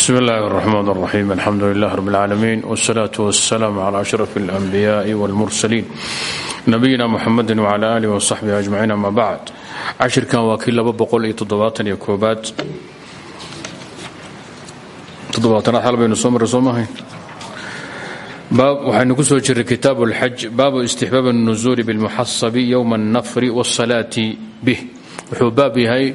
bsm اllahi الرحmn الرaxيm alxamdu لlah rb اlعaalamiin wالslaaة wالsلاam عlى أشhrف الأnbiyaaءi wاlmursaliin nabiyina mxamedi wعlى alih وصaxbih أجmaciin ama bacd cashirkan waa kii laba boqol iyo toddobaataniyo koobaad toddobaatanaad xal baynu soo marray soo mahayn waxaynu ku soo jiray kitaab اlxaj baabu istixbaab الnuزuuli bاlmuxasabi ywma الnafri wالsalaati bih wuxuu baab yahay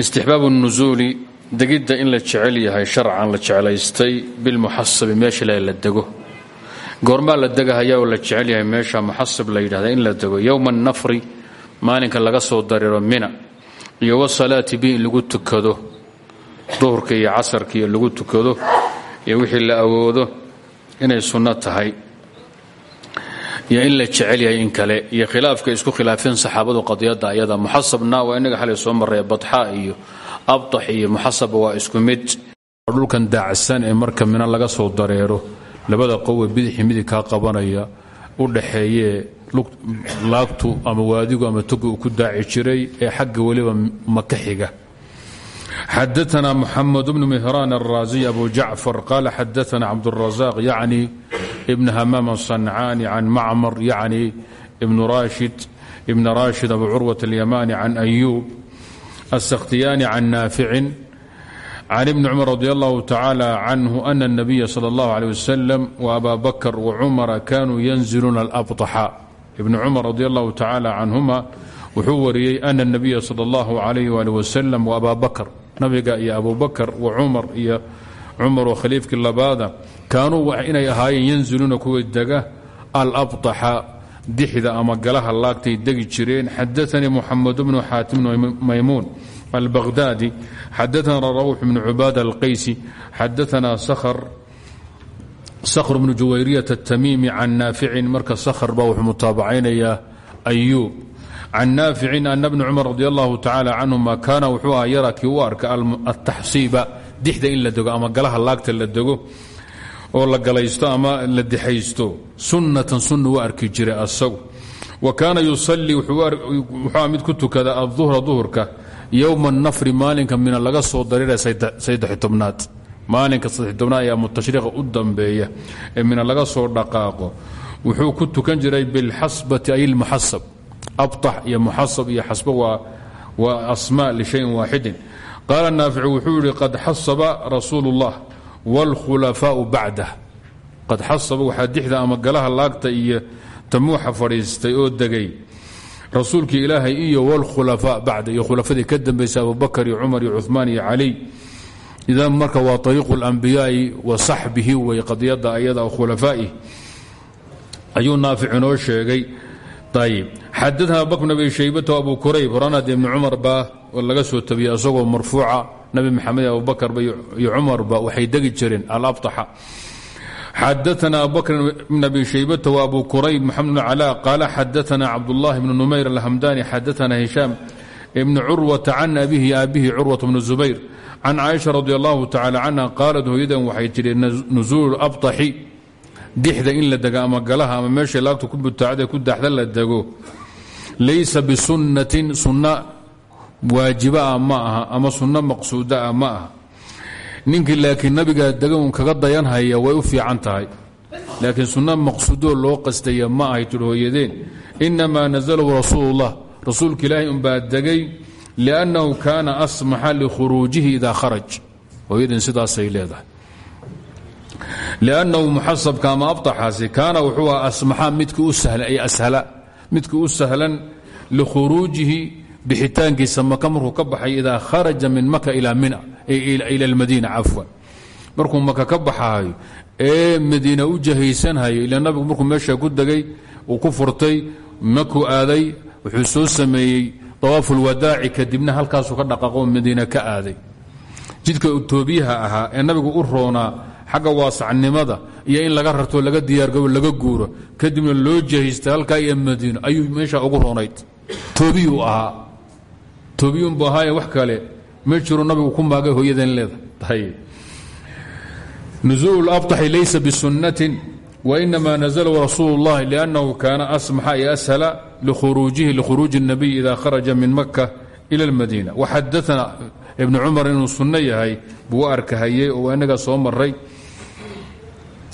istixbaab الnuزuuli degidda in la jecel yahay sharcan la jeclaystay bilmuxasabi meesha la dego. Goormaa la degahayaa oo la jecel yahay meesha muxasab la yidhahda in la dego. Yowma annafri maalinka laga soo dareero mina iyo wasalaati bi in lagu tukado duhurka iyo casarka lagu tukado iyo wixii la awoodo inay sunno tahay iyo in la jecel yahay in kale iyo khilaafka isku khilaafeen saxaabadu qadiyadda ayada. Muxasabna waa inaga xalay soo marray badxa iyo abtax iyo muxasaba waa isku mid. Dhulkan daacsan ee marka mina laga soo dareero. Labada qowe bidixi midig kaa qabanaya u dhaxeeyee laagtu ama waadigu ama toga uu ku daaci jiray ee xagga weliba maka xiga xadaana muxamed bnu mihraan الraaziy abu jacfar qala xadaana cabdالrazaq yacni ibn hamaam الصancaani can macmar yacni ibn rashid abu curwaة اlyamani can ayub السkhtiyani can naaficin can ibni cumar radi allahu tacaala canhu ana الnabiya salى اllahu alيه wasalam وaba bakr wcumara kanuu yanziluuna alabطxa ibni cumar radi allahu tacaala canhuma wuxuu wariyey ana الnabiya salى اllahu alayh ali wasalam وaba bakr nabiga iyo abu bakr wacumar iyo cumar oo khaliifkii labaada kaanuu inay ahaayeen yanziluuna kuwa dega alabطxa dixda ama galaha laagtay degi jireen. Xadaanii muxamed bnu xaatim maymuun albaqhdaadi xadaana rawx bnu cubaada alqaysi xadaana sakhr bnu juwayriyat atamiimi can naaficin marka sakhr baa wuxuu mutaabacaynayaa ayuub can naaficin ana bni cumar radi allahu tacaala canhuma kaana wuxuu aha yara kii u arka ataxsiiba dixda in la dego ama galaha laagta la dego oo la galaysto ama la dixaysto sunnatan sunna u arki jiray asagu wa kaana yusalii wuxuu mid ku tukada aduhra duhurka yowma anafri maalinka mina laga soo dareera saddex tobnaad maalinka saddex tobnaad ee mutashriiqa u dambeeya ee mina laga soo dhaqaaqo wuxuu ku tukan jiray bilxasbati ay lmuxasab abtax iyo muxasab iyo xasba waa asmaa lishayin waaxidin qaala naaficu wuxuu yihi qad xasaba rasuulu اllah wاlkhulafaau bacdah qad xasaba waxaa dixda ama galaha laagta iyo tamuuxa fadhiistay oo degay rasuulkii ilaahay iyo wlkhulafaa bacda iyo khulafadii ka dambaysay abubakar iyo cumar iyo cumaan iyo caliy idan marka waa ariiqu اlambiyaai wa saxbihi way qadiyada ayada khulafaaih ayuu naafic inoo sheegay ayb xadaana abubakr bn abi shaybata abu kurayb horanad ibni cumar baa laga soo tabiyey isagoo marfuuca nabi maxamed abubakarba iyo cumarba waxay degi jireen alabطaxa xadaana abubakr bn abi shaybata wabu kurayb maxamed bn cala qaala xadaana cabdullahi bn numayr alhamdani xadaana hishaam ibni curwata can abihi aabihi curwat bn zubayr can caaisha radi allahu tacala canha qaalat hooyadan waxay tihi nusuulu abطaxi dixda in la dego ama galaha ama meeshay laagtu ku butaacda ku daxda la dego laysa bisunnatin sunna waajibaah ma aha ama sunno maqsuudaah ma aha. Ninkii laakiin nabiga degan kaga dayanhaya way u fiican tahay. Laakiin sunno maqsuudoo loo qastaya ma ahay tir hooyadeen. Inamaa nasalahu rasuulullah rasuulka ilaahay unbaa degay liannahu kaana asmaxa likhuruujihi idaa kharaj. Hooyadeen sidaasay leedahay. Liannahu muxasabka ama abtaxaasi kaana wuxuu asmaxa midkii u sahlan ay ashala midkii u sahlan likhuruujihi bixitaankiisa maka markuu ka baxay idaa kharaja min maka ila almadiina cafwan. Markuu maka ka baxayo ee madiina u jahaysanhayo ila nabigu markuu meesha ku degay uu ku furtay makuu aaday wuxuu soo sameeyey dawaafu lwadaaci kadibna halkaasuu ka dhaqaaqo madiina ka aaday. Jidka toobiyaha ahaa ee nabigu u roonaa xagga waasacnimada iyo in laga rarto laga diyaargabo laga guuro kadibna loo jahaysta halkaa iyo madiino ayuu meesha ugu roonayd toobiyuu ahaa toobiyunbu ahaaye wax kale ma jiro nabigu ku maagay hooyadan leedahay nuزuul abطaxi laysa bisunnatin wainama naزlahu rasuul اllahi liأnnahu kaana asmaxa iyo ashala likhuruujihi likhuruuji الnabiy ida kharaja min maka ila اlmadiina waxadaana ibnu cumar inuu sunno yahay buu arkahayey oo inaga soo maray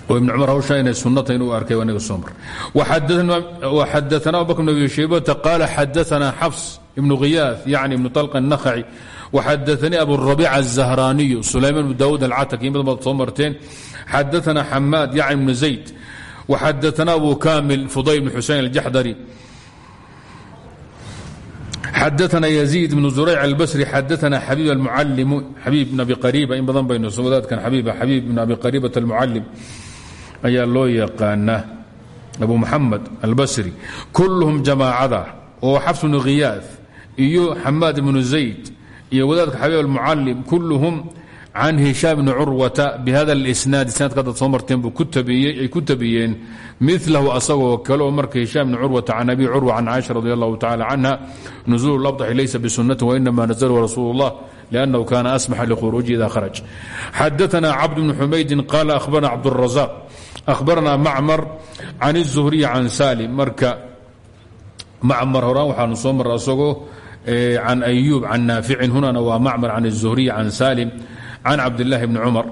oo ibn cumar hawsha inay sunnata inuu arkay inaga soo maray waxadaana abubakr bn abi shaybata qaala xadaana xafs ibnu khiyaad yani ibnu طalqa الnakhaci waxadaanii aburabiic الzahraaniyu sulayman bn daawud alcataki in badan baad soo marteen xadaana xamaad yacni bnu zayd waxadaana abu kamil fudayl bn xusein aljaxdari xadaana yaziid bnu zurayc albasri xadaana xabiib almucalimu xabiib bn abi qariiba in badan baynu wadaadkan xabiiba xabiib bn abi qariibat almucalim ayaa loo yaqaana abu muxamed albasri kulluhum jamaacada oo xafs bnu khiyaad iyo xamaad bnu zayd iyo wadaadka xabiib almucalim kulluhum can hishaam bni curwata bihada اlisnaadi sanadka haddaad soo marteen buu ay ku tabiyeen milahu asagoo kale oo marka hishaam bni curwata can abi curwa can caaisha radi allahu tacala canha nuزulu labطxi laysa bisunnati wainama naزlhu rasuul اllah لأnnahu kana asmaxa lkhuruuji ida kharaj xadaثna cabd bn xumaydin qala ahbarna cabdالrazaq ahbarna macmar can الzuhriy can salim marka macmar horaan waxaanu soo mara asagoo can ayuub can naaficin hunana waa macmar can الzuhriy can salim can cabdilaahi bni cumar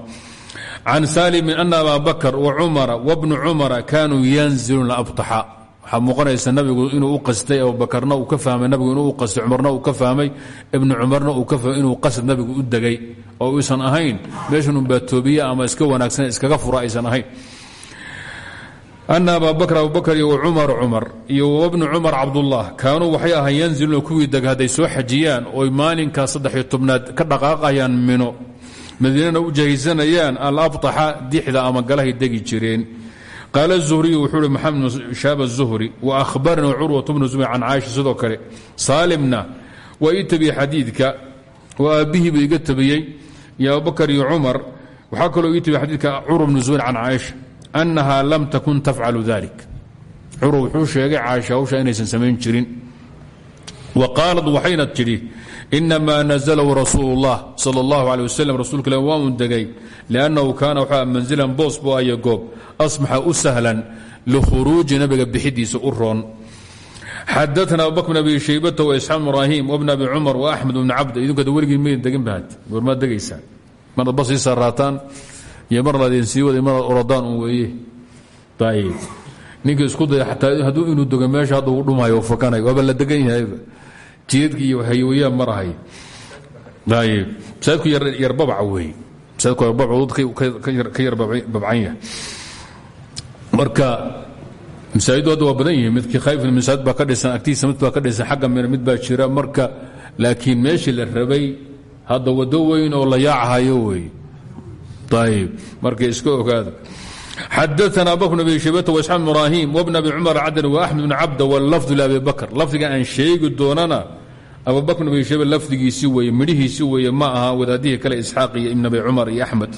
can saalimin ana aba bakr wacumara wabnu cumara kaanuu yanziluuna abtaxa waxaa muuqanaysa nabigu inuu u qastay abubakarna uu ka fahmay nabigu inuu u qastay cumarna uu ka fahmay ibnu cumarna uu ka fahmay inuu qasad nabigu u degay oo uusan ahayn meeshan unbaatoobiye ama iska wanaagsan iskaga fura aysan ahayn ana abaa bakr abubakr iyo wacumar cumar iyo wabnu cumar cabdullah kaanuu waxay ahaan yanziluuna kuwii deg soo xajiyaan oy maalinkaa saddexiyo tobnaad ka dhaqaaqayaan mino madiinana u jahaysanayaan alabaxa dixda ama galahay degi jireen qaala zuhriyu wuxuu hi maxamed shaaba zuhri wa ahbarnii curwat bnu zumayr can caaisha sidoo kale saalimna waa ii tabiyey xadiidka wa aabbihii buu iga tabiyey iyo abubakar iyo cumar annaha lam takun tafcalu dalik curwa wuxuu sheegay caaisha hawsha inaysan samayn jirin wa qaalad waxayna tidhi inamaa naزlahu rasuul اllah sal اllahu alيه waslm rasuulka il waa un degay liannahu kaana waxaa manzilan boos buu aya goob asmaxa u sahlan likhuruuji nabiga bixidiisa u roon xadaana abubakr bn abi shaybata waisxaaq bn ibraahim wbn abi cumar waaxmed bn cabd idinkooda weligii maydin degin bahad goormaad degaysaan marad bas ii saaraataan iyo mar laydin sii waday maraad orodaan un weeye. Ninka isku daya xataa hadduu inuu dogo meesha hadda uu dhumayo fakanayo waaba la degan yahayba jiedki iyo hayawayaan marahay ayb masaajidku yarbabaca wey masaajidku yarbabac ka yar babcan yahay. Marka masaajidu hadda waa badan yihiin. Midkii khayfin masaajid baa ka dhisan agtiisa mid baa ka dhisan xagga mina mid baa jira. Marka laakiin meeshii la rabay hadda waddo weyn oo la yaacahayo wey ayb marka iska ogaada xadaana abubakr abi shaybata waisxaaq ibraahim wbn abi cumar cadn waaxmed bn cabda wlafdu liabi bakr lafdiga aan sheegi doonana abubakr abi shayba lafdigiisi weye midhihiisi weeye ma aha wadaadihii kale isxaaq iyo ibn abi cumar iyo axmed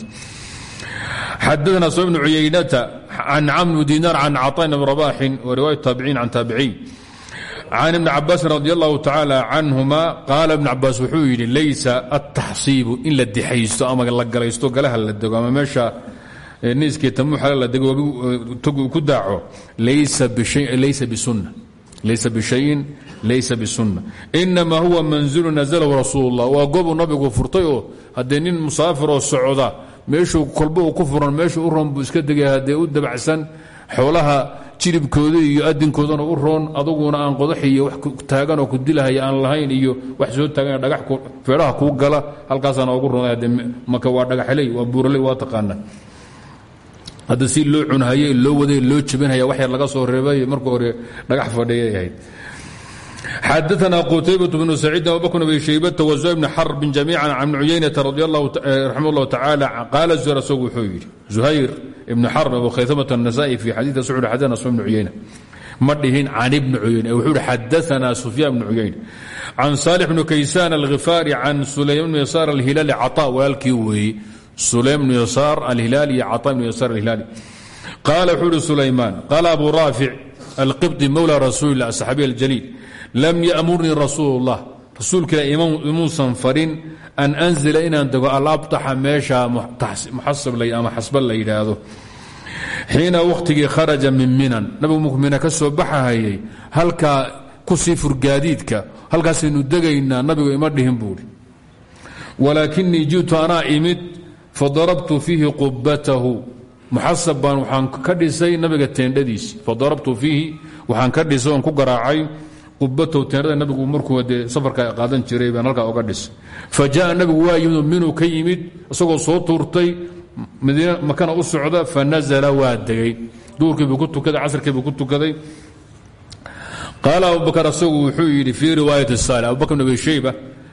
xadaana soo bn cuyaynata can camr dinar can caطaan bn rabaxin wa riwaayat taabiciin can taabiciin can ibni cabaasin radi allahu tacaala canhuma qaala ibn cabaas wuxuu yidhi laysa ataxsiibu in la dixaysto ama la galaysto galaha la dego ama meesha niiskii tamuuxa la dego tog ku daaco laysa bishayin laysa bisunna inamaa huwa manzilu nazalahu rasuul اllah waa goobuu nabigu furtay oo haddee nin musaafiroo socda meeshuu kolba uu ku furan meeshuu u roon buu iska degay haddee u dabacsan xoolaha jiribkooda iyo adinkoodana u roon aduguna aan qodax iyo wax taaganoo ku dilahaya aan lahayn iyo wax soo taagan dhagax feedhaha kuu gala halkaasaana ugu roon de maka waa dhagaxley waa buuraley waa taqaana. Hadda loo cunhaye loo waday loo jabinhaya wax laga soo reebay marka hore dhagax fadhiyay ahayd. Xadaana qutaybaة bnu saciidin abubakr abi shaybata wazuhayr bni xarbin jamiica can bni cuyaynata raximah اllahu tacaala qaala zuhayr asagu wuxuu yidhi ibni xarb abu khaytamata الnasa'i fi xadiiث sucud xadana sufyan bni cuyayna ma dhihin can ibni cuyayna wuxuu yihi xadaana sufyaan bni cuyayna can saalix bni kaysaan alghifaari can sulayman bni yasaar alhilaali caطa walaalkii weeye sulaym bnu yasaar alhilaali iyo caطa bnu yasaar alhilaali qaala wuxuu ihi sulaymaan qaala abu raafic alqibطi mowla rasuuli lah asaxaabiy aljaliil lam yamurnii rasuul اllah rasuulka imuusan farin an anzila inaan dego alabtaxa meesha muxasab ama xasba la yidhaahdo. Xiina wakhtigii kharaja min minan. Nabigu mukmina ka soo baxahayay halkaa ku sii furgaadiidka halkaasaynu degaynaa nabigu ima dhihin buuri walaakinii ji'tu anaa imid fadarabtu fiihi qubatahu muxasab baan waxaan ka dhisay nabiga teendhadiisi. Fadarabtu fiihi waxaan ka dhisay ku garaacay qubatahu teendhada nabigu markuu dee safarka qaadan jiray baan halkaa oga dhisay fa nabigu waa yimid minuu ka yimid isagoo soo tuurtay madiina makana u socda fa nazala waa degay. Duurkiibuu ku tukaday casrkiibuu ku tukaday. Qaala abubakr asagu wuxuu yidhi fii riwaayati saalix. Abubakr bn abi shayba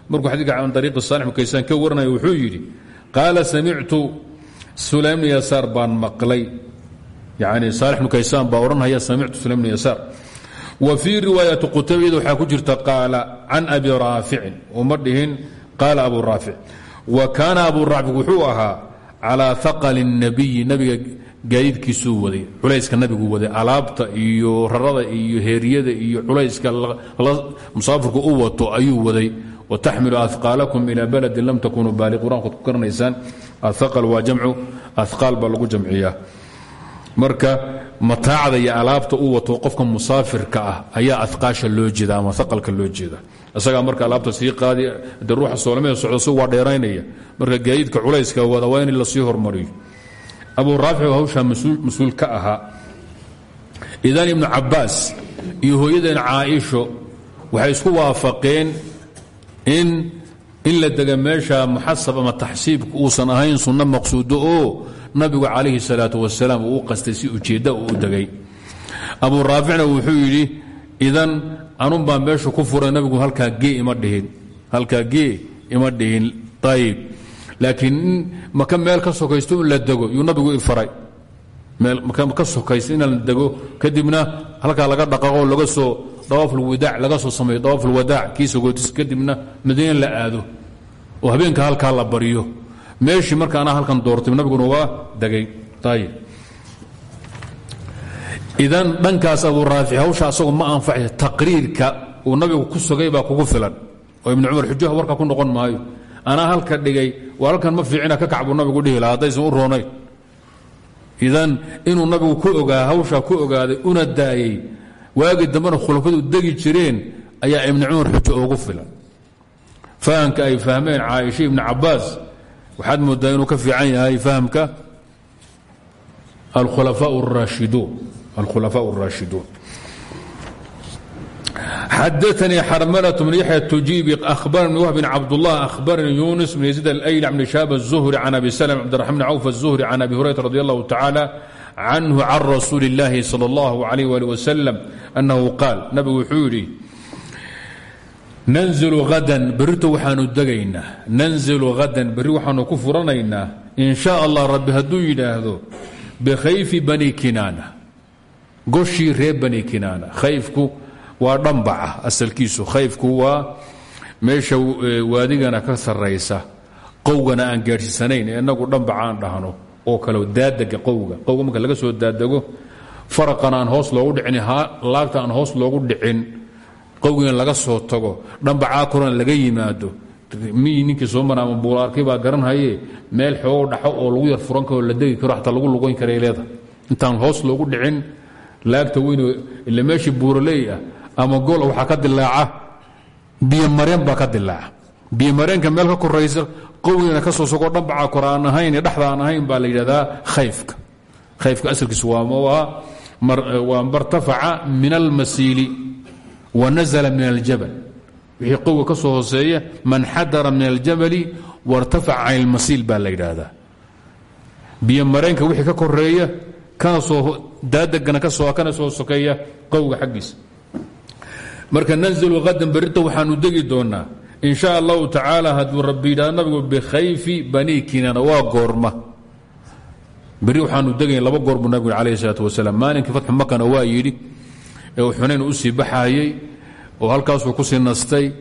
markuu xadiidka can ariiqi saalix kaysaan ka waranaya wuxuu yidhi qaala samictu sulaym bn yasaar baan maqlay. Yani saalix bnu kaysaan baa odhanhaya samictu sulaym bn yasaar wa fii riwaayati qutaybiyada waxaa ku jirta qaala can abi raaficin uma dhihin qaala abu raafic wa kaana abu raafic wuxuu ahaa calaa haqali الnabiyi nabiga gaadiidkiisuu waday iyo rarada iyo heeryada iyo culayska musaafirku u wato ayuu waday. Wataxmilu aaqaalakum ilaa baladin lam takunuu baali qur'aankood ku garanaysaan aaqal waa jamcu jamciyaa. Marka mataacda iyo alaabta u wato qofka musaafirka ah ayaa aqaasha loo jeeda ama aqalka loo jeeda isagaa marka alaabta sii qaadi de ruuxa soolmada socda si waa dheeraynaya marka gaadiidka culayska wada waa in la sii hormariyo. Abu raafic hawshaa mas'uul ka ahaa idan ibnu cabaas iyo hooyadeen caaisho waxay isku waafaqeen in in la dega meesha muxasab ama taxsiibka uusan ahayn sunno maqsuudo oo nabigu calayhi salaatu wasalaam uu qastay si ujeedda uu u degay. Abu raaficna wuxuu yidhi idan anun baa meesha ku furay nabigu halkaa gee ima dhihin halkaa gee ima dhihin. Ayib laakiin in meel ka sokaysto la dego yuu nabigu ifaray maka ka sokaysto in la dego kadibna halkaa laga dhaqaqo laga soo dawaafulwadaac laga soo sameeyo dawaafulwadaac kiisa gootis kadibna madiina la aado. Oo habeenka halkaa la baryo meeshii marka anaa halkan doortay nabiguna waa degay. Idan dhankaas abu raafic hawsha asagu ma anfacay taqriirka uu nabigu ku sugay baa kugu filan. Oo ibnu cumar xujaha warka ku noqon maayo. Anaa halka dhigay waa ma fiicina ka kac buu nabigu dhihi lahaa haddaysan u idan inuu nabigu ku ogaa hawshaa ku ogaaday una daayey waagii dambena khulafadu degi jireen ayaa ibnu cumar xujo ugu filan. Fahamka ay fahmeen caaisha ibnu cabaas waxaad moodaa inuu ka fiican yahay fahamka alkhulafaa اraashiduun alkhulafaaء الraashiduun xadaثnii xarmلة بن yaحyى التujiibi أhbarnii whb بn cabdالlah أhbarnii yuنس بn يزيد الأyl عن شhاب الزهري عن أbي سلم cبدالرحمن بن cوف الزهري عن أbي هريرة رضي الله تعالى عنه عن رsuuل اللahi صلى الله عليه وaلي وسلم أنه قاal nabigu wuxuu yidhi nanzilu hadan berrito waxaanu degaynaa. Nanzilu hadan berri waxaanu ku furanaynaa. In sha allah rabbi hadduu yidhaahdo bikhayfi bani kinaana. Goshii reer bani kinaana. Khayfku waa dhambaca asalkiisu. Khayfku waa meesha waadigana ka sarraysa. Qowgana aan gaadhsiisanayn ee inagu dhambaca aan dhahno oo kale daadega qowga. Qowga marka laga soo daadego faraqan aan hoos loogu dhicin laagta aan hoos qowgiina laga soo tago dhambacaa korana laga yimaado. Miyi ninkii soo mara ama buulaarkii baa garanhaye meel xoogo dhaxo oo lagu yar furan karo la degi karo xataa lagu lugoyn karay leedahay. Intaan hoos loogu dhicin laagta weyn ila meeshii buuraley ah ama gol waxaa ka dilaaca biyomareen baa ka dilaaca. Biyomareenka meel ka koraysa qowgiina ka soo sogo dhambaca kor ahayn dhexda ahayn baa la yidhahdaa khayfka khayfka asalkiisu waa martafaca min almasiili wanazla min aljabal. Wixii qowga ka soo man xadara min aljabali wartafaca can ilmasiil baa la yidhaahdaa. Wixii ka koreeya kana soo daadegana kana soo sokeeya qowga xaggiisa. Marka nanzilu hadan berrita waxaanu degi doonaa in sha allahu tacaala hadduu rabbi yidhahdo nabigu bikhayfi bani kinana waa goorma. Berri waxaanu degayn laba goor buu nabigu alayh isalaatu wasalaam. Maalinkii fatxu makana waa yidhi ee uu xunayn u sii baxaayey oo halkaasuu ku sii nastay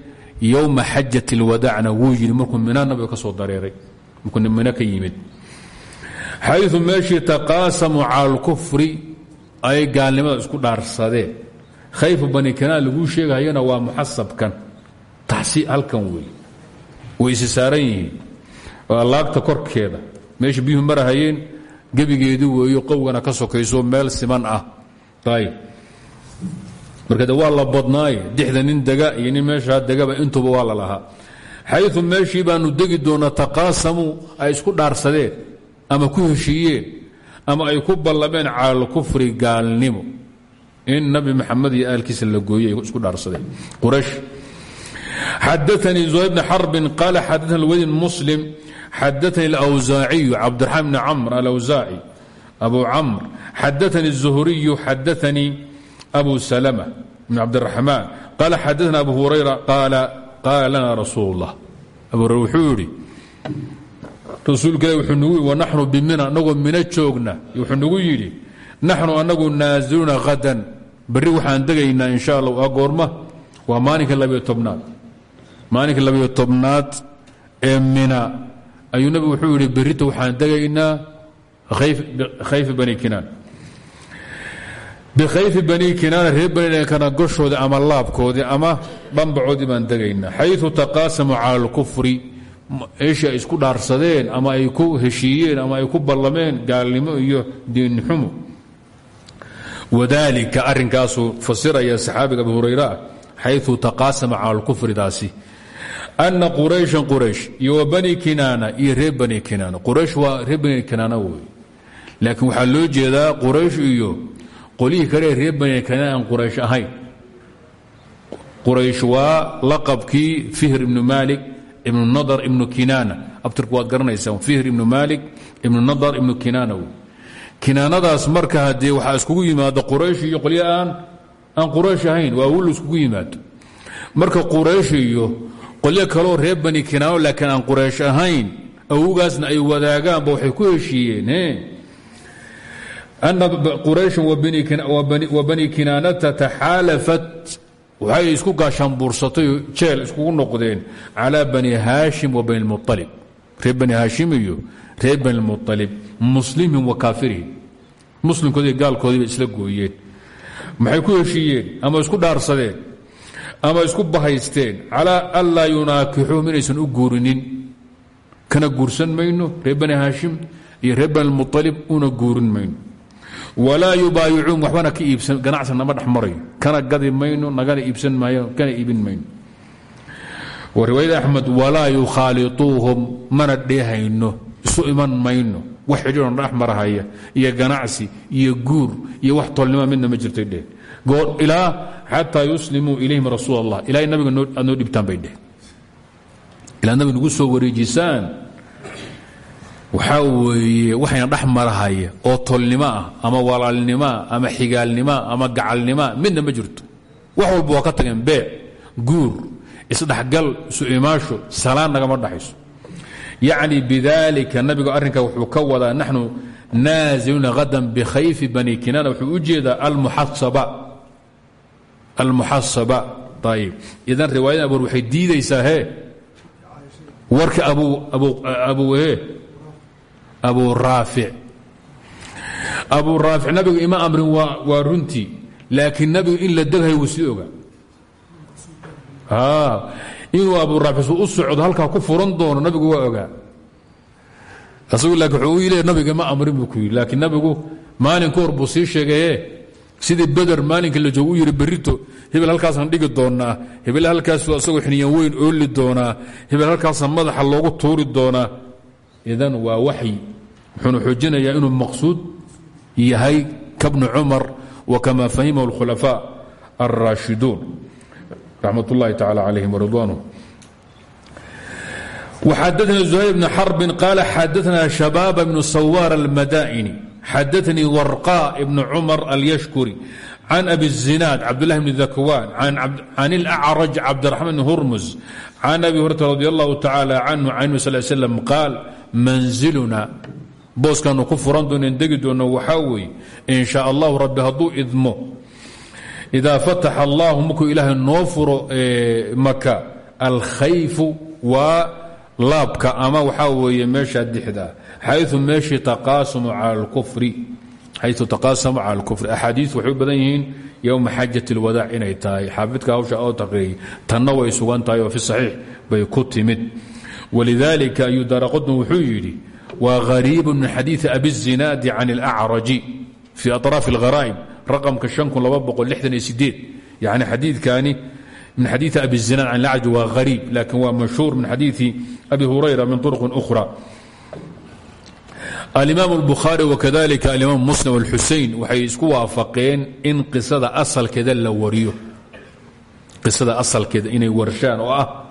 yowma xajat اlwadaacna wuu yidhi markuu mina nabiga ka dareeray markuu mino ka yimid. Xayu meeshii taqaasamu cala اlkufri ay gaalnimada isku dhaarsadeen. Khayfu bani kanaan laguu sheegahayana waa muxasabkan. Taxsi halkan wey way isi saaran yihiin. Laagta korkeeda. Meesha biyuhu marahayeen gebigeedii weeyo qowgana ka sokayso meel siman ah. Ayb marka de waa la badnaaye dixda nin dega iyo nin meeshaa degaba intuba waa la lahaa. Xayu meeshii baanu degi doonaa taqaasamuu ay isku dhaarsadeen ama ku heshiiyeen ama ay ku ballameen cala kufri gaalnimo. In nabi maxamed iyo aalkiisa la gooyey isku dhaarsadeen. Quraysh. Xadaanii zuhayr bn xarbin qaala xadaana lwedin muslim xadaanii alawsaaciyu cabdiraxmaan bni camr alawsaaci abu camr. Xadaanii الzuhriyu xadaanii abu salma bn cabdiraxmaan qaala xadaana abu hurayra qaala qaala lana rasuul اllah abu hurayra wuxuu yidhi rasuulka ilah wuxuu nagu wanaxnu bimina anagoo mina joogna. Wuxuu nagu yidhi naxnu anagu naaziluuna hadan berri waxaan degaynaa in sha allah waa goorma waa maalinka labiyo tobnaad maalinka labiyo tobnaad ee mina. Ayuu nabigu wuxuu yidhi berrita waxaan degaynaa khayfi bani kinaan bikhayfi bani kinaana reer baninkana goshoodii ama laabkoodii ama dhambacoodii baan degaynaa xayu taqaasamuu cala alkufri eeshii ay isku dhaarsadeen ama ay ku heshiiyeen ama ay ku ballameen gaalnimo iyo diinxumo wadalika arrinkaasuu fasiraya saxaabiga abu hurayra xayu taqaasama cala alkufridaasi ana qurayshan quraysh iyo wa bani kinaana iyo reer bani kinaana quraysh waa reer bani kinaana wey laakiin waxaa loo jeedaa quraysh iyo qolyihii kale reer bani kinaana aan quraysh ahayn. Quraysh waa laqabkii fihr ibnu maalik ibnu nadar ibnu kinaana abtirku waad garanaysaan fihr ibnu maalik ibnu nadar ibnu kinaana wey marka haddee waxaa iskugu yimaado quraysh iyo qolyo aan aan ahayn waa wul iskugu yimaado. Marka quraysh iyo qolyo kaleo reer bani kinaano laakiin aan ahayn awgaasna ay wadaagaanba waxay ku heshiiyeen ana qurayshan wa bani kinaanata taxaalafat waxay isku gaashaanbuursatay jeel iskugu noqdeen calaa bani haashim wa bani lmualib reer bani haashim iyo reer bani lmualib muslimhim wa kaafirihim muslimkoodi iyo gaalkoodiibay isla gooyeen maxay ku heshiiyeen ama isku dhaarsadeen ama isku bahaysteen calaa an laa yunaakixuhum inaysan u guurinin kana guursan mayno reer bani haashim iyo reer bani lmualib una guurin mayno walaa yubaayicuun waxbana ka iibsan ganacsi nama dhex kana gadi mayno nagana iibsan maayo kana iibin mayno. Wa riwaayada axmed walaa yukhaaliuuhum mana dheehayno isu iman mayno. Wax xidhiiron dhex ganacsi iyo guur iyo wax tolnima midna ma jirtay dheh. Ilaa xataa yuslimuu ilayhim rasuul allah nabiga aad noo dhibtaan bay nabiga nagu soo wareejisaan waxaa weeye waxayna dhex marahaya oo tolnimo ah ama walaalnimoa ama xigaalnimoa ama gacalnimoa midna ma jirto. Wax walba ka tageen beec guur isdhexgal isu imaasho salaan nagama dhaxayso. Yacni bidalika nabigu arrinka wuxuu ka wadaa naxnu naaziluuna hadan bikhayfi bani kinaana. Wuxuu u jeedaa almuxasaba ayib idan riwaayada abuur waxay diidaysaa he warka abu abu raafic abu raafic nabigu ima amrin waa runtii laakiin nabigu in la deghayo wuu sii inuu abu raafic u socdo halkaa ku furan doono nabigu waa ogaa. Asagu wuxuu u nabiga ma amrin buu ku yidhi. Nabigu maalin ka buu sii sheegaye sidii beder maalinka la joogo u yidhi berrito hebel halkaasaan dhigi doonaa. Hebel halkaasuu asagoo xiniyan weyn ooli doonaa. Hebel halkaasa madaxa loogu tuuri doonaa idan waa waxyi wuxuuna xoojinayaa inuu maqsuud yahay kabni cumar wa kama fahimahu اlkhulafaa alraashiduun raxmat اllahi tacala calayhim waridwanuh وxadثna زهير بن xرب قال xadثna شhباب بن سwار المdائني xadثnii ورقاء بن cمر اليشhكري عن أبي الزiناad cبدالله بن ذكوان عن الأعرج cبدالرحمن بن هرمز عن أبي هريرة رضي الله تعالى عنه عن النبي صلى اه عليه mansiluna booskaanu ku furan doonen degi doono waxaa weeye in shaa allahu rabbi hadduu idmo idaa fataxa allaahu markuu ilaahay noo furo maka alkhayfu waa laabka ama waxaa weeye meesha dixda xayu meeshii taqaasamu cala alkufri axaadiis waxay u badan yihiin yowma xajat alwadaac inay tahay. Xaafidka hawsha oo taqeeyey tanna way sugan tahay oo fi saxiix bay ku timid walidalika ayuu daraqudnu wuxuu yidhi waa hariibu min xadiiثi abi الzinaadi can اlأcraji fii aطraafi اlgharaa'ib raqamka yani xadiidkani min xadiii abi zinaan can lacj waa hariib lakin waa mashhuur min xadiii abi hurayra min طurqin أkhra alimaam اlbukhaari wakadalika alimaam muslim alxusein waxay isku waafaqeen in qisada asalkeeda la wariyo qisada asalkeeda inay warshaan oo ah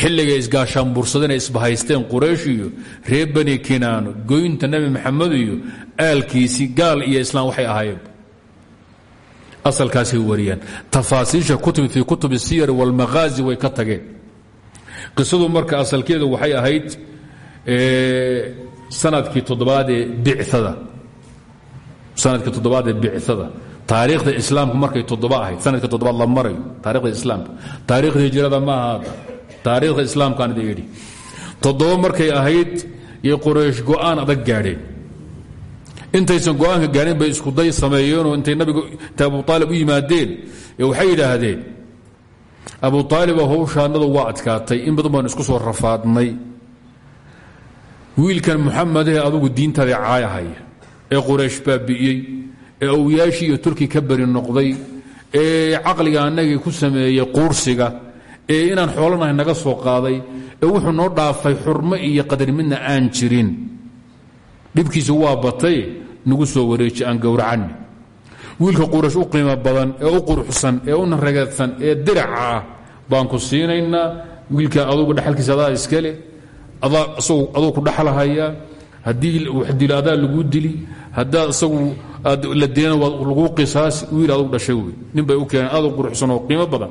xilliga isgaashaanbuursadena isbahaysteen quraysh iyo reer bani kinaano goynta nebi maxamed iyo aalkiisii gaal iyo islaam waxay ahaayeen. Asalkaasay wariyeen. Tafaasiisha kutub fii kutub siyar walmakhaazi way ka tageen. Qisadu marka asalkeedu waxay ahayd sannadkii toddobaad ee bicada sannadkii toddobaad ee bicada taariikhda islaamku markay toddoba ahayd sannadkii toddobaad la marayo taarikhda islaamka. Taarikhda hijrada ma ahaada taariikhda islaamkaan idin idhi toddoba markay ahayd iyo quraysh go'aan adag gaadheen. Intaysan go'aanka gaadhin bay iskuday sameeyeenoo intay nabigu intay abu aalib u yimaadeen ee waxay yidhaahdeen abu aalib howshaanadu waa adkaatay. In badan baan isku soo rafaadnay. Wiilkan muxamedeh adugu diintaada caayahaya ee quraysh baabi'iyey ee awyaashii iyo turki ka beri noqday ee caqliga annagii ku sameeyey quursiga ee inaan xoolanahay naga soo qaaday ee wuxuu noo dhaafay xurmo iyo qadar midna aan jirin. Dhibkiisa waa batay nagu soo wareeji aan gowracanni wiilka quraysh u qiimo badan ee u quruxsan ee u naragadsan ee diraca ah baan ku siinaynaa. Wiilka adugu dhexalkiisa adaa iskale aduu ku dhaxlahaya. Haddii dilo adaa laguu dili haddaad isagu la dilana laguu qisaasi wiil adug dhashay wey. Nin bay u keeneen aadu quruxsan oo qiimo badan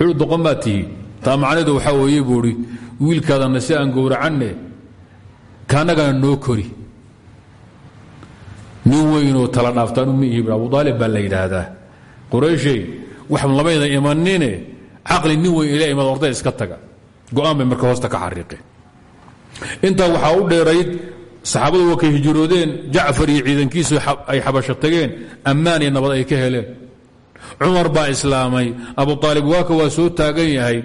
wuxuu doqon baad macnaheedu waxaa weeye buu wiilkaadana si aan gowracanne kaannagana noo kori. Nin weynoo tala dhaaftaanu ma ihi abu aalib baa la yidhaahdaa. Qurayshay wax lamayda nin weyn ila imad orday iska taga. Go'aan bay hoosta ka xariiqeen intaa waxaa u dheerayd saxaabadu waa kay hijroodeen jacfar iyo ciidankiisu ay xabasho tageen ammaan iyo nabad ay ka heleen cumar baa islaamay. Abu aalib waaka waa soo taagan yahay.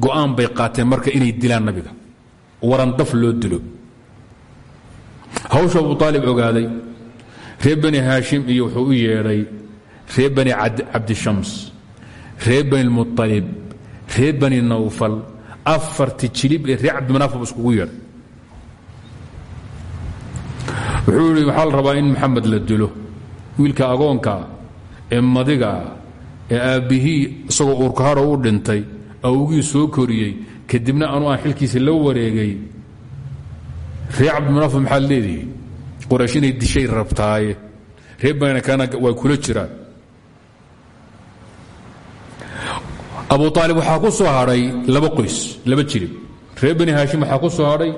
Go'aan bay qaateen marka inay dilaan nabiga. Warandaf loo dilo. Hawsha abu aalib ogaaday. Reer bani haashim iyo wuxuu u yeedhay. Reer bani cabdishams. Reer bani mualib reer bani nawfal. Afarti jilib ee reer cabdimanaafab iskugu yeedhay. Wuxuu yidhi rabaa in maxamed la dilo. Wiilka agoonkaa ee madigaa ee aabbihii isagoo uurkaharo u dhintay awgii soo koriyey kadibna anu aan xilkiisa la wareegay. Reer cabdimanaafab maxaad leedihi? Qoraysh inay dishay rabtaaye. Reer banakana way kula jiraan abu aalib waxaa ku soo hadhay laba qoys laba jirib. Reer bani haashim ku soo hadhay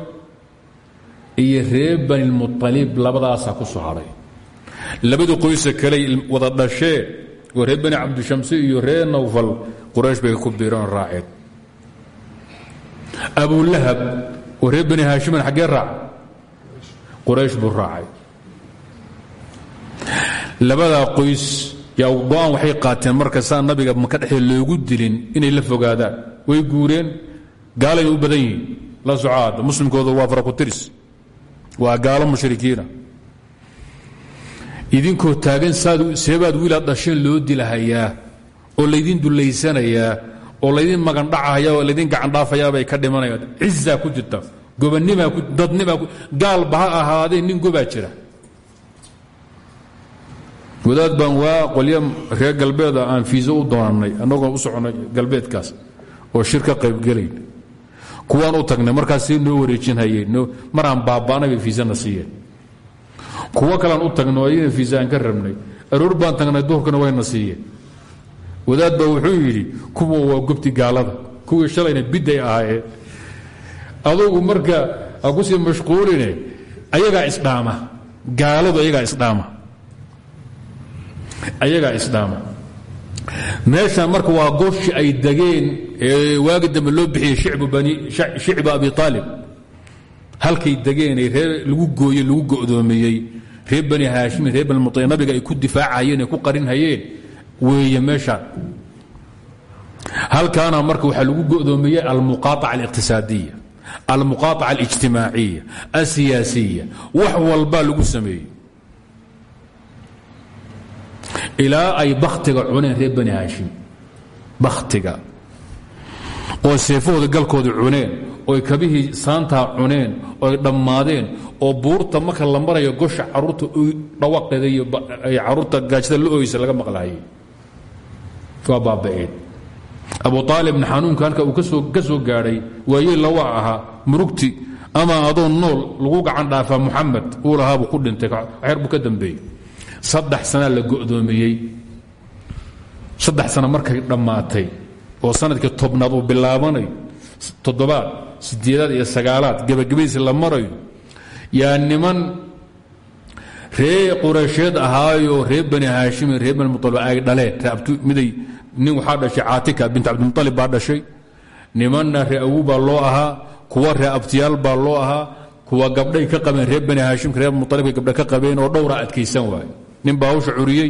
iyo reer bani lmualib labadaasaa ku soo hadhay labada qoysa kaley wada dhashee oo reer bani cabdishamsi iyo reer nawfal quraysh bay ku biireen raaceen abulahab oo reer bani haashiman xaggee raaca quraysh buu raacay. Labadaa qoys yaa go'aan waxay qaateen marka saa nabiga maka dhexee loogu dilin inay la fogaadaan. Way guureen gaalayna u badan yihiin. La socaada muslimkooda waa farakutiris. Waa gaalo mushrikiina idinkoo taagan seebaad wiilaad dhasheen loo dilahayaa oo laydin dullaysanayaa oo laydin magandhacahaya oo laydin gacandhaafayaabay ka dhimanayaan cizaa ku jirta gobanimaa dadnimaa gaalba ha ahaadee nin gobaa jira. Wadaad baan waa qolyo reer galbeeda aan fiisa u doonannay annagoo u soconnay galbeedkaas oo shir ka qaybgelayn kuwaan u tagnay markaas noo wareejinhayeen maraan baaba'nay bay fiisana siiyeen kuwo kalean u tagno ayana fiisa aan ka rabnay. Aroor baan tagnay duhurkana wayna siiyeen wadaad baa wuxuu yidhi kuwa waa gobti gaalada kuwii shalayna bidday ahaayeen adugu marka ha ku sii mashquuline ayagaa isdhaama. Gaaladu ayagaa isdhaama. Ayagaa isdhaama. Meeshan marka waa goobshi ay degeen ee waagi dambe loo bixiyey shicba abi aalib halkay degeenay ree lagu gooyey lagu go'doomiyey reer bani haashimi reer bani mualib ay ku difaacahayeen ay ku qarinhayeen weeye meeshaan halkaana marka waxaa lagu go'doomiyey almuqaaaca aliqtisaadiya almuqaaaca alijtimaaciya alsiyaasiya wax walbaa lagu sameeyey. Ilaa ay bakhtiga cuneen reer bani haashim bakhtiga. Oo seefahooda galkooda cuneen ooy kabihii saantaa cuneen ooy dhammaadeen oo buurta marka la marayo gosha carruurta dhawaqeeda iyo carruurta gaajada la oysa laga maqlaayay. Waa abu aalibna xanuunka halka uu ka soo gaadhay waayeyla waa ahaa murugti ama adoo nool lagu gacan dhaafaa muxamed uu lahaabuu ku dhintay xeer buu ka dambeeyey. Saddex sanaa la go'doomiyey. Saddex sana markay dhammaatay oo sannadkii tobnaad uu bilaabanayo toddobaad sideedaad iyo sagaalaad gebagabadiisi la marayo yaa niman ree qureysheed ahaayoo reer bani haashim reer bani mualib ay dhaleen. Nin waxaa dhashay caatika bint cabdimualib baa dhashay. Nimanna ree awu baa loo ahaa kuwa ree abtiyaal baa loo ahaa kuwa gabdhay ka qabeen reer bani haashimka reer mualibka gabdha ka qabeen oo dhowra adkaysan waaye nin baa hawsha curiyey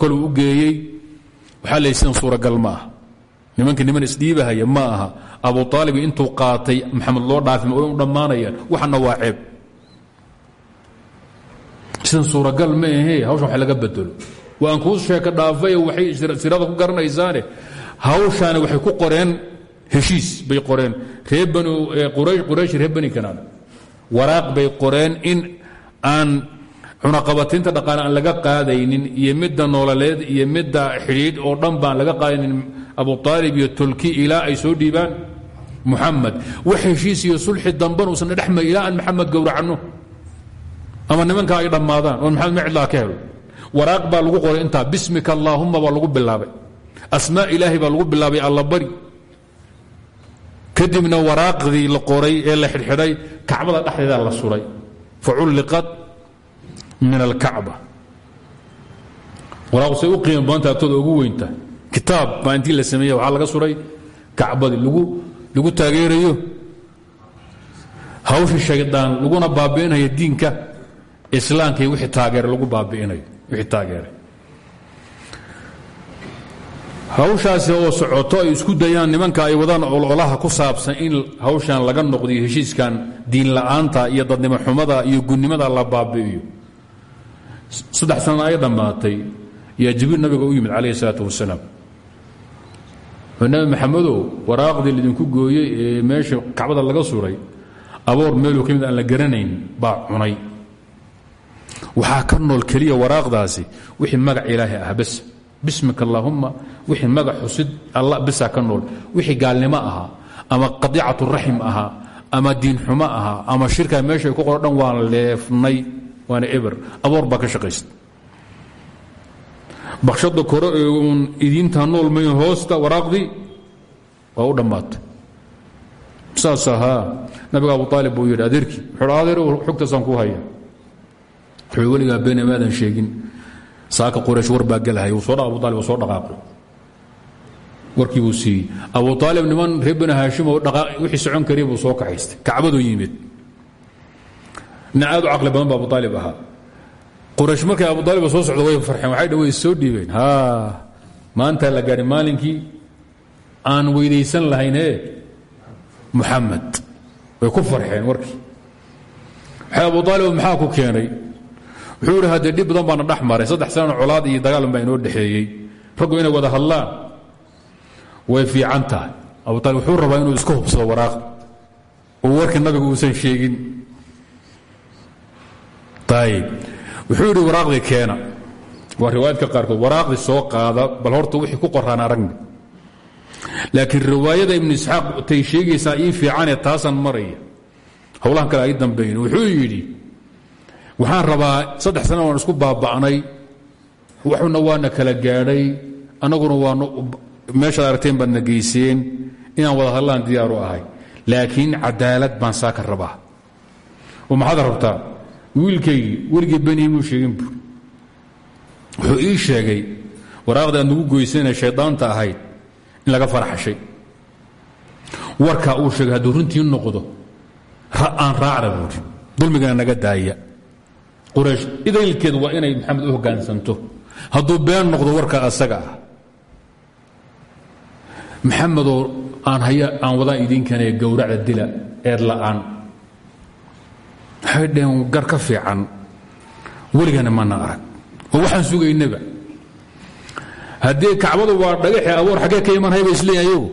koluu u geeyey. Waxaa la sidan suuragal ma nimanka niman isdhiibahaya ma aha. Abu aalib intuu qaatay maxamed loo dhaafim o dhammaanayaan waxana waa ceeb. Sidan suuragal ma ahe hawshan wax laga bedelo waan kuu sheeka dhaafay waxay sirada ku garanaysaane hawshaani waxay ku qoreen heshiis bay qoreen. Reer banu quraysh reer bani kanaan. Waraaq bay qoreen in aan cunaqabataynta dhaqaale aan laga qaadaynin iyo midda noololeed iyo midda xidhiidh oo dhan baan laga qaadaynin abu aalib iyo tolki ilaa ay soo dhiibaan muxamed wax heshiis iyo sulxi damban uusan dhexmay ilaa aan maxamed ama nimanka ay dhammaadaan oon maxamed mcidlaa ka helo. Waraaq lagu qoray intaa bismika allaahuma baa lagu bilaabay. Asmaa ilaahay baa lagu bilaabay allabari kadibna waraaqdii la qoray ee la xidhxidhay kacbada dhexdeeda la suray. Faculliqat min alkacba. Waraaqsay u qiima badanta ugu weynta kitaab baa la sameeye waxaa laga suray kacbadii lagu taageerayo. Hawshii shaydaan laguna baabi'inayo diinka islaamka wixii taageere lagu baabi'inayo wixii taageeray hawshaasi oo socoto isku dayaan nimanka ay wadaan ololaha ku saabsan in hawshan laga noqdiyo heshiiskan diin la'aanta iyo dadnimo xumada iyo gunnimada la baabi'iyo. Saddex sana ay dhammaatay. Yaa jibriil nabiga u yimid calayhi salaatu wasalaam nabi maxamedow waraaqdii laidinku gooyey ee meesha kacbada laga suray aboor meeluu ka mid aan la garanayn baa cunay. Waxaa ka nool keliya waraaqdaasi wixii magac ilaahay ah bas bismika allaahumma wixii magac xusid alla bisaa ka nool. Wixii gaalnimo ahaa ama qadiicatu raxim ahaa ama diinxumo ahaa ama shirkaa meesha ku qoro dhan waan leefnay waana eber. Aboor baa ka shaqaysta bakshada kore ee uun idiintaa nool mayn hoosta waraaqdii waa u dhammaatay. Saas nabiga abu aalib buu yidhi adeerkii wuxuu adeer xogtaasaan ku haya. Wuxuu weligaa been sheegin saaka quraysh war baa gelahaya soo abu aalib soo dhaqaaqay warkii buu siiyey. Abu aalib niman reer bani oo wixii socon kariya soo kaxaystay. Kacbaduu yimid. Nin aad abu aalib ahaa quraysh markay abu aalib soo socdo way farxeen waxay dhan way soo dhiibeen. Ha maanta la gaadhi maalinkii aan weydaysan lahaynee muxamed way ku farxeen warkii waxay abu aalib maxaa ku keenay? Wuxuu idhi haddee dhib badan baana dhex maray saddex sanano colaad iyo dagaalan baa inoo dhexeeyey. Raggu inay wada hadlaan way fiican tahay. Abu aalib wuxuu rabaa inuu iska hubsado waraaqda oo warkii nabiga uusan sheegin. Ayib wuxuu yidhi waraaqdii keena. Waa riwaayadka qaarkood waraaqdii soo qaada bal horta wixii ku qoraan aragni laakiin riwaayada ibnu isxaaq tay sheegaysaa ii fiicanee taasaan maraya. Howlahan kale ay dambeyn wuxuu yidhi waxaan rabaa saddex sana waan isku baaba'nay waxuna waana kala gaadhay annaguna waanu meeshaad aragteen baadna geyseen inaan wada hadlaan diyaaru ahay. Laakiin cadaalad baan saaka rabaa. Oo maxaad rabtaa wiilkaygii weligii benihimuu sheegin bur wuxuu ii sheegay waraaqda aad nagu goysana shaydaanta ahayd in laga farxashay warkaa uu sheegay hadduu runtii noqdo aan raacda buuri dulmigana naga daaya. Quraysh idaylkeed waa inay maxamed u hoggaansanto hadduu been noqdo warka asaga ah. Maxamedoo aan haya aan wadaan idiinkanaya gowracda dila eed la'aan waxay dhaheen gar ka fiican weligana mana arag oo waxaan sugaynaba haddii kacbadu waa dhagaxi aboor xaggee ka imanhay ba isleeyihin ayagu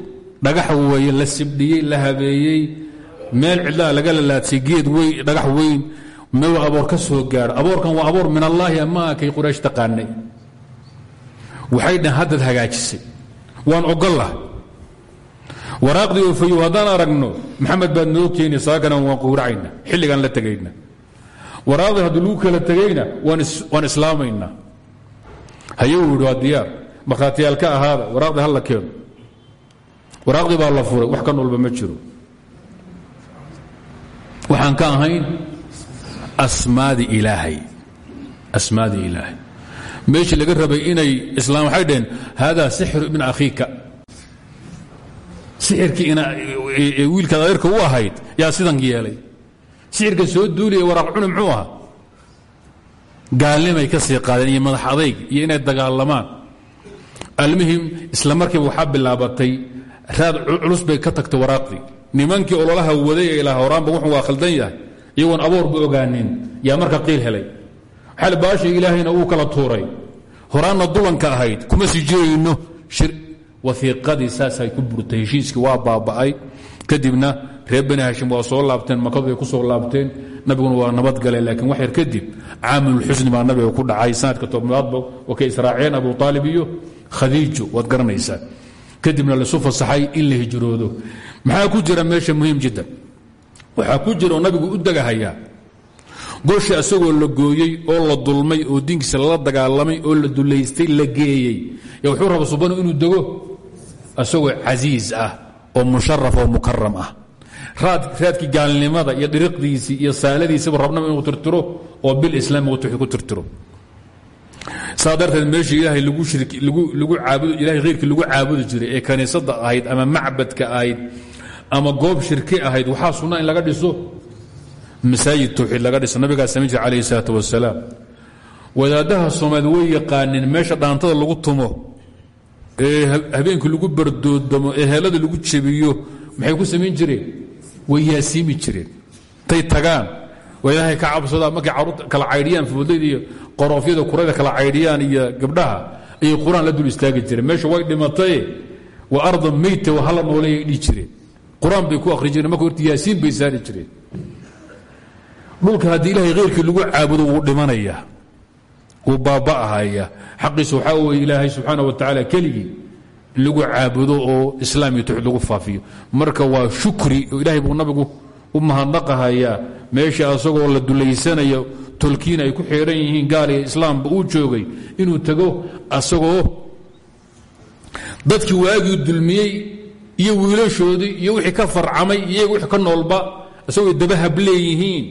dhagax weeye la sibdhiyey la habeeyey meel cidlaa laga lalaadsay geed weyn dhagax weyn meel aboor ka soo gaadho aboorkan waa aboor min allaahi amaa kay quraysh taqaanay. Waxay dhaheen haddaad hagaajisay. Waan ogollah waraaqdii oofayow haddaan aragno maxamed baad noo keeni saakana waan quuracayna xilligaan la tegayna waraaqdii haddii lagu kala tegayna waan islaamaynaa. Hayuu yidhi waa diyaar ahaada waraaqdii halla keeno. Waraaqdii baa la furay wax ka noolba ma jiro. Waxaan ka ahayn asmaadi ilaahay asmaadii ilaahay. Meeshii laga rabay inay islaam waxay dhaheen haadaa sixru ibn akhiika sixirkii wiilkaad adeerka u ahayd yaa sidan yeelay. Sixirka soo duuliya waraaq cuni muxuu ahaa? Gaalnimay ka sii qaadeen iyo madax adayg iyo inay dagaalamaan. Almuhim isla markiiba waxaa bilaabatay raad culus bay ka tagtay waraaqdii. Nimankii ololaha waday ee ilaa horaanba wuxuu waa khaldan yahay. Iyagoon aboorba ogaanin yaa marka qiil helay. Xal baashii ilaahayna uu kala tuuray. Horaanna dulanka ahayd kuma sii jirayno waiiqadii saasay ku burtay heshiiskii waa baaba'ay. Kadibna reer bani hashim waa soo laabteen makadu bay ku soo laabteen. Nabiguna waa nabadgale laakiin wax yar kadib caamulxusni baa nabiga ku dhacay sanadka tobnaadba oo ka israaceen abu aalib iyo khadiijo waad garanaysaa. Kadibna laisu fasaxay in la hijroodo. Maxaa ku jira meesha muhiim jiddan waxaa ku jira nabigu u degahayaa goshi asagoo la gooyey oo la dulmay oo diinkiisa lala dagaalamay oo la dulaystay la geeyey. Y wuxuu raba subanu inuu dego asagoo casiis ah oo musharaf oo mukaram ah. Raadkii gaalnimada iyo dhiriqdiisii iyo saaladiisiiba rabnaba inuu tirtiro oo bilislaam wxii ku tirtiro. Saa meeshii ilaahay lagu aabudo ilahay khayrkii lagu caabudi jiray ee kaniisada ahayd ama macbadka ahayd ama goob shirki ahayd waxaa sunna in laga dhiso? Masaajid tawxiid laga dhiso. Nabigaa samayn jira calayhi salaat wasalaam wadaadaha soomaalied way yaqaaneen meesha dhaantada lagu tumo habeenkii lagu bardoodamo ee heelada lagu jebiyo maxay ku samayn jireen? Way yaasiimi jireen. Tay tagaan. Waa ilaahay ka cabsadaa markay carruurta kala caydhiyaan fudayda iyo qoroofyada kurayda kala caydhiyaan iyo gabdhaha ayay qur'aan la dul istaagi jireen. Meesha way dhimataye waa arda meyta waa hala nooleeyay dhihi jireen. Qur'aan bay ku akhri jireen. Marka horta yaasiin bay saari jireen. Dhulka haddii ilaahay khayrkii lagu caabudo wuu dhimanayaa wuu baaba'ahaya xaqiisa waxaa weye ilaahay subxaana wa tacaala keligii lagu caabudo oo islaam iyo tawxiid lagu faafiyo. Marka waa shukri oo ilaahay buu nabigu u mahadnaqahayaa meesha asagoo la dulaysanayo tolkiin ay ku xeeran yihiin gaal iyo islaamba uu joogay inuu tago asagoo dadkii waagii dulmiyey iyo wiilashoodii iyo wixii ka farcamay iyaga wixii ka noolba isagoo dabahab leeyihiin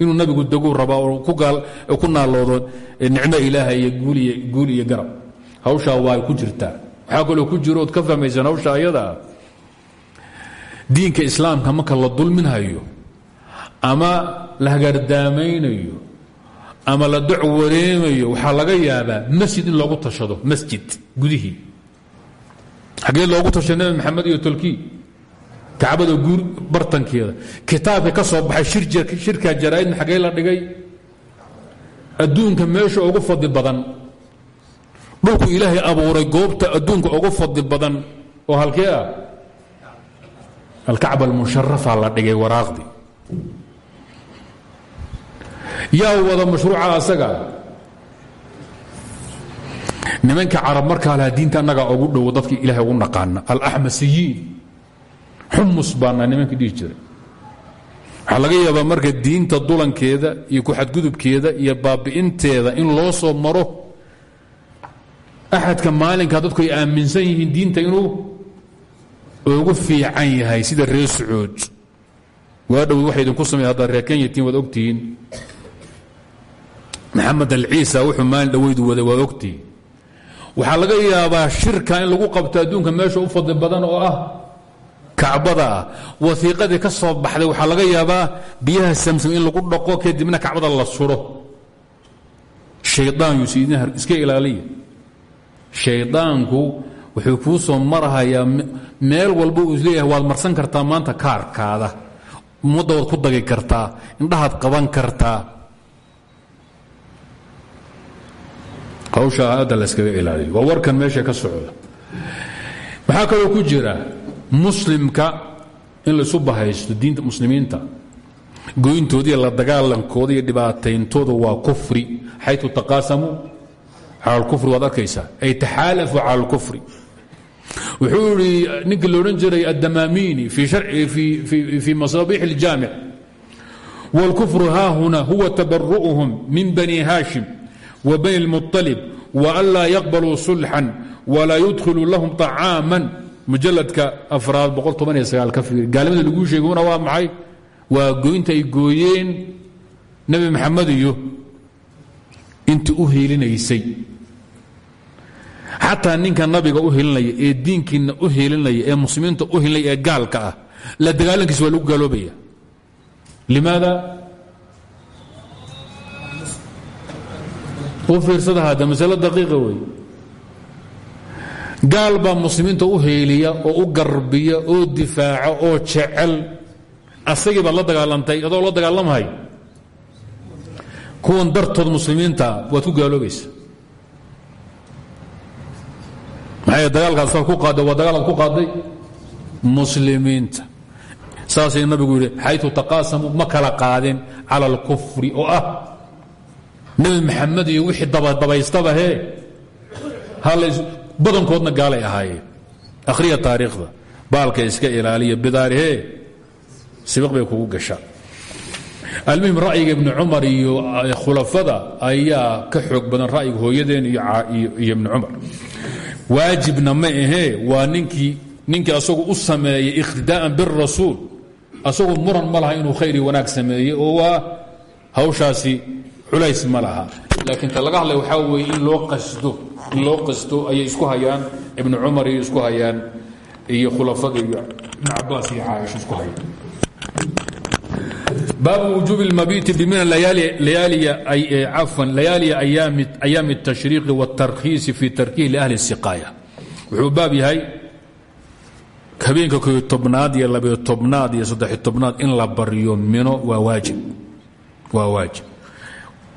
inuu nabigu deguu rabaa oo ku naaloodo nicmo ilaaha iyo guul iyo garab. Hawshaa waa ku jirtaa waxaa kaloo ku jiro ood ka fahmaysaan hawsha ayadaa diinka islaamka marka la dulminhayo ama la hagaardaamaynayo ama la doc wareemayo laga yaabaa masjid in loogu tashado masjid gudihii. Xaggee loogu tashay nabi iyo tolkii kacbada guur bartankeeda. Kitaabka ka soo baxay shirka jaraaidna xaggee la dhigay. Adduunka meesha ugu fadli badan. Dhulku ilaahay abuuray goobta adduunka ugu fadli badan oo halkee ah? Alkacba almusharafa la dhigay waraaqdii yaa wada mashruuca asaga. Nimanka carab markaa laha diinta annagaa ugu dhow dadkii ilahay ugu naqaana alaxmasiyiin xumus baana nimanka dhihi jiray. Waxaa laga yaabaa marka diinta dulankeeda iyo ku-xadgudubkeeda iyo baabi'inteeda in loo soo maro axadka maalinka dadku ay aaminsan yihiin diinta inuu ugu fiican yahay sida reer sacuud. Waa dhow waxa idinku samey haddaad reer kenyatiin waad ogtihiin maxamed alciisa wuxuu maalin dhaweydu waday waad ogtihiin waxaa laga yaabaa shirka in lagu qabto adduunka meesha u fadli badan oo ah kacbada ah waiiqadii ka soo baxday waxaa laga yaabaa biyaha samsam in lagu dhaqo kadibna kacbada la suro. Shayaan yusidin iska ilaaliya. Shaydaanku wuxuu kuu soo marahayaa meel walba uu is leeyahay waad marsan kartaa maanta kaarkaada. Ummadda ku dagi kartaa indhahaad qaban kartaa. Hawshaa hadda layskaga ilaaliyo waa warkan meesha ka socda. Maxaa kaloo ku jira muslimka in laysu bahaysto diinta muslimiinta goyntooda iyo la dagaalankooda iyo dhibaatayntooda waa kufri xayu taqaasamuu cala alkufri waad arkaysaa ay taxaalafuu cala alkufri wuxuu idhi ninkii loodhan jiray addamaamiini fii masaabiix اljaamic wاlkufru haahuna huwa tabaru'uhum min bani haashim wa bani اlmuطalib waan laa yaqbaluu sulxan walaa yudkhilu lahum طacaaman mujaladka afraad ka fiir gaalimada laguu sheeguna waa maxay? Waa goynta ay gooyeen nebi maxamed iyo intii u hiilinaysay xataa ninka nabiga u hilinaya ee diinkiina u hilinaya ee muslimiinta u hilinaya ee gaalka ah la dagaalankiisa waa lagu gaaloobaya. Limaada? U fiirsada hadda masalo daqiiqa wey gaal baa muslimiinta u heeliya oo u garbiya oo difaaca oo jecel. Asagii la dagaalantay adoo la dagaalamhay kuwan dartood muslimiinta waad ku gaaloobaysa. Maxay dagaalkaas ku qaadday waa dagaalaad ku qaadday? Muslimiinta. Saasay nabigu yidhi xayu taqaasamu ma kala qaadin cala alkufri oo ah nebi maxamed iyo wixii dabadabaystaba hee badankoodna gaalay ahaayeen. Akhriya taariikhda. Baalka iska ilaaliya bidaarihee sibiq bay kugu gashaa almuhim ra'yiga ibni cumar iyo khulafada ayaa ka xoog badan ra'yiga hooyadeen iyo ibni cumar. Waajibna ma ahee waa ninkii ninkii asagu u sameeyey ikhtidaa'an birasuul asagu muran ma laha inuu khayr iyo wanaag sameeyey oo waa hawshaasi culays ma laha. Laakiin ta laga hadlay in loo qasdo in loo qasto ayay isku hayaan ibnu cumar iyo isku hayaan iyo khulafada iyo ibn cabaas iyo caaisha isku hayaan baabu wujuubi اlmabiiti bimina cafwan layaaliya ayaami الtashriiqi wاtarkhiisi fi tarkihi liahli الsiqaaya wuxuu baab yahay habeenka koyo tobnaad iyo labayo tobnaad iyo saddex tobnaad in la baryo mino waa waajib waa waajib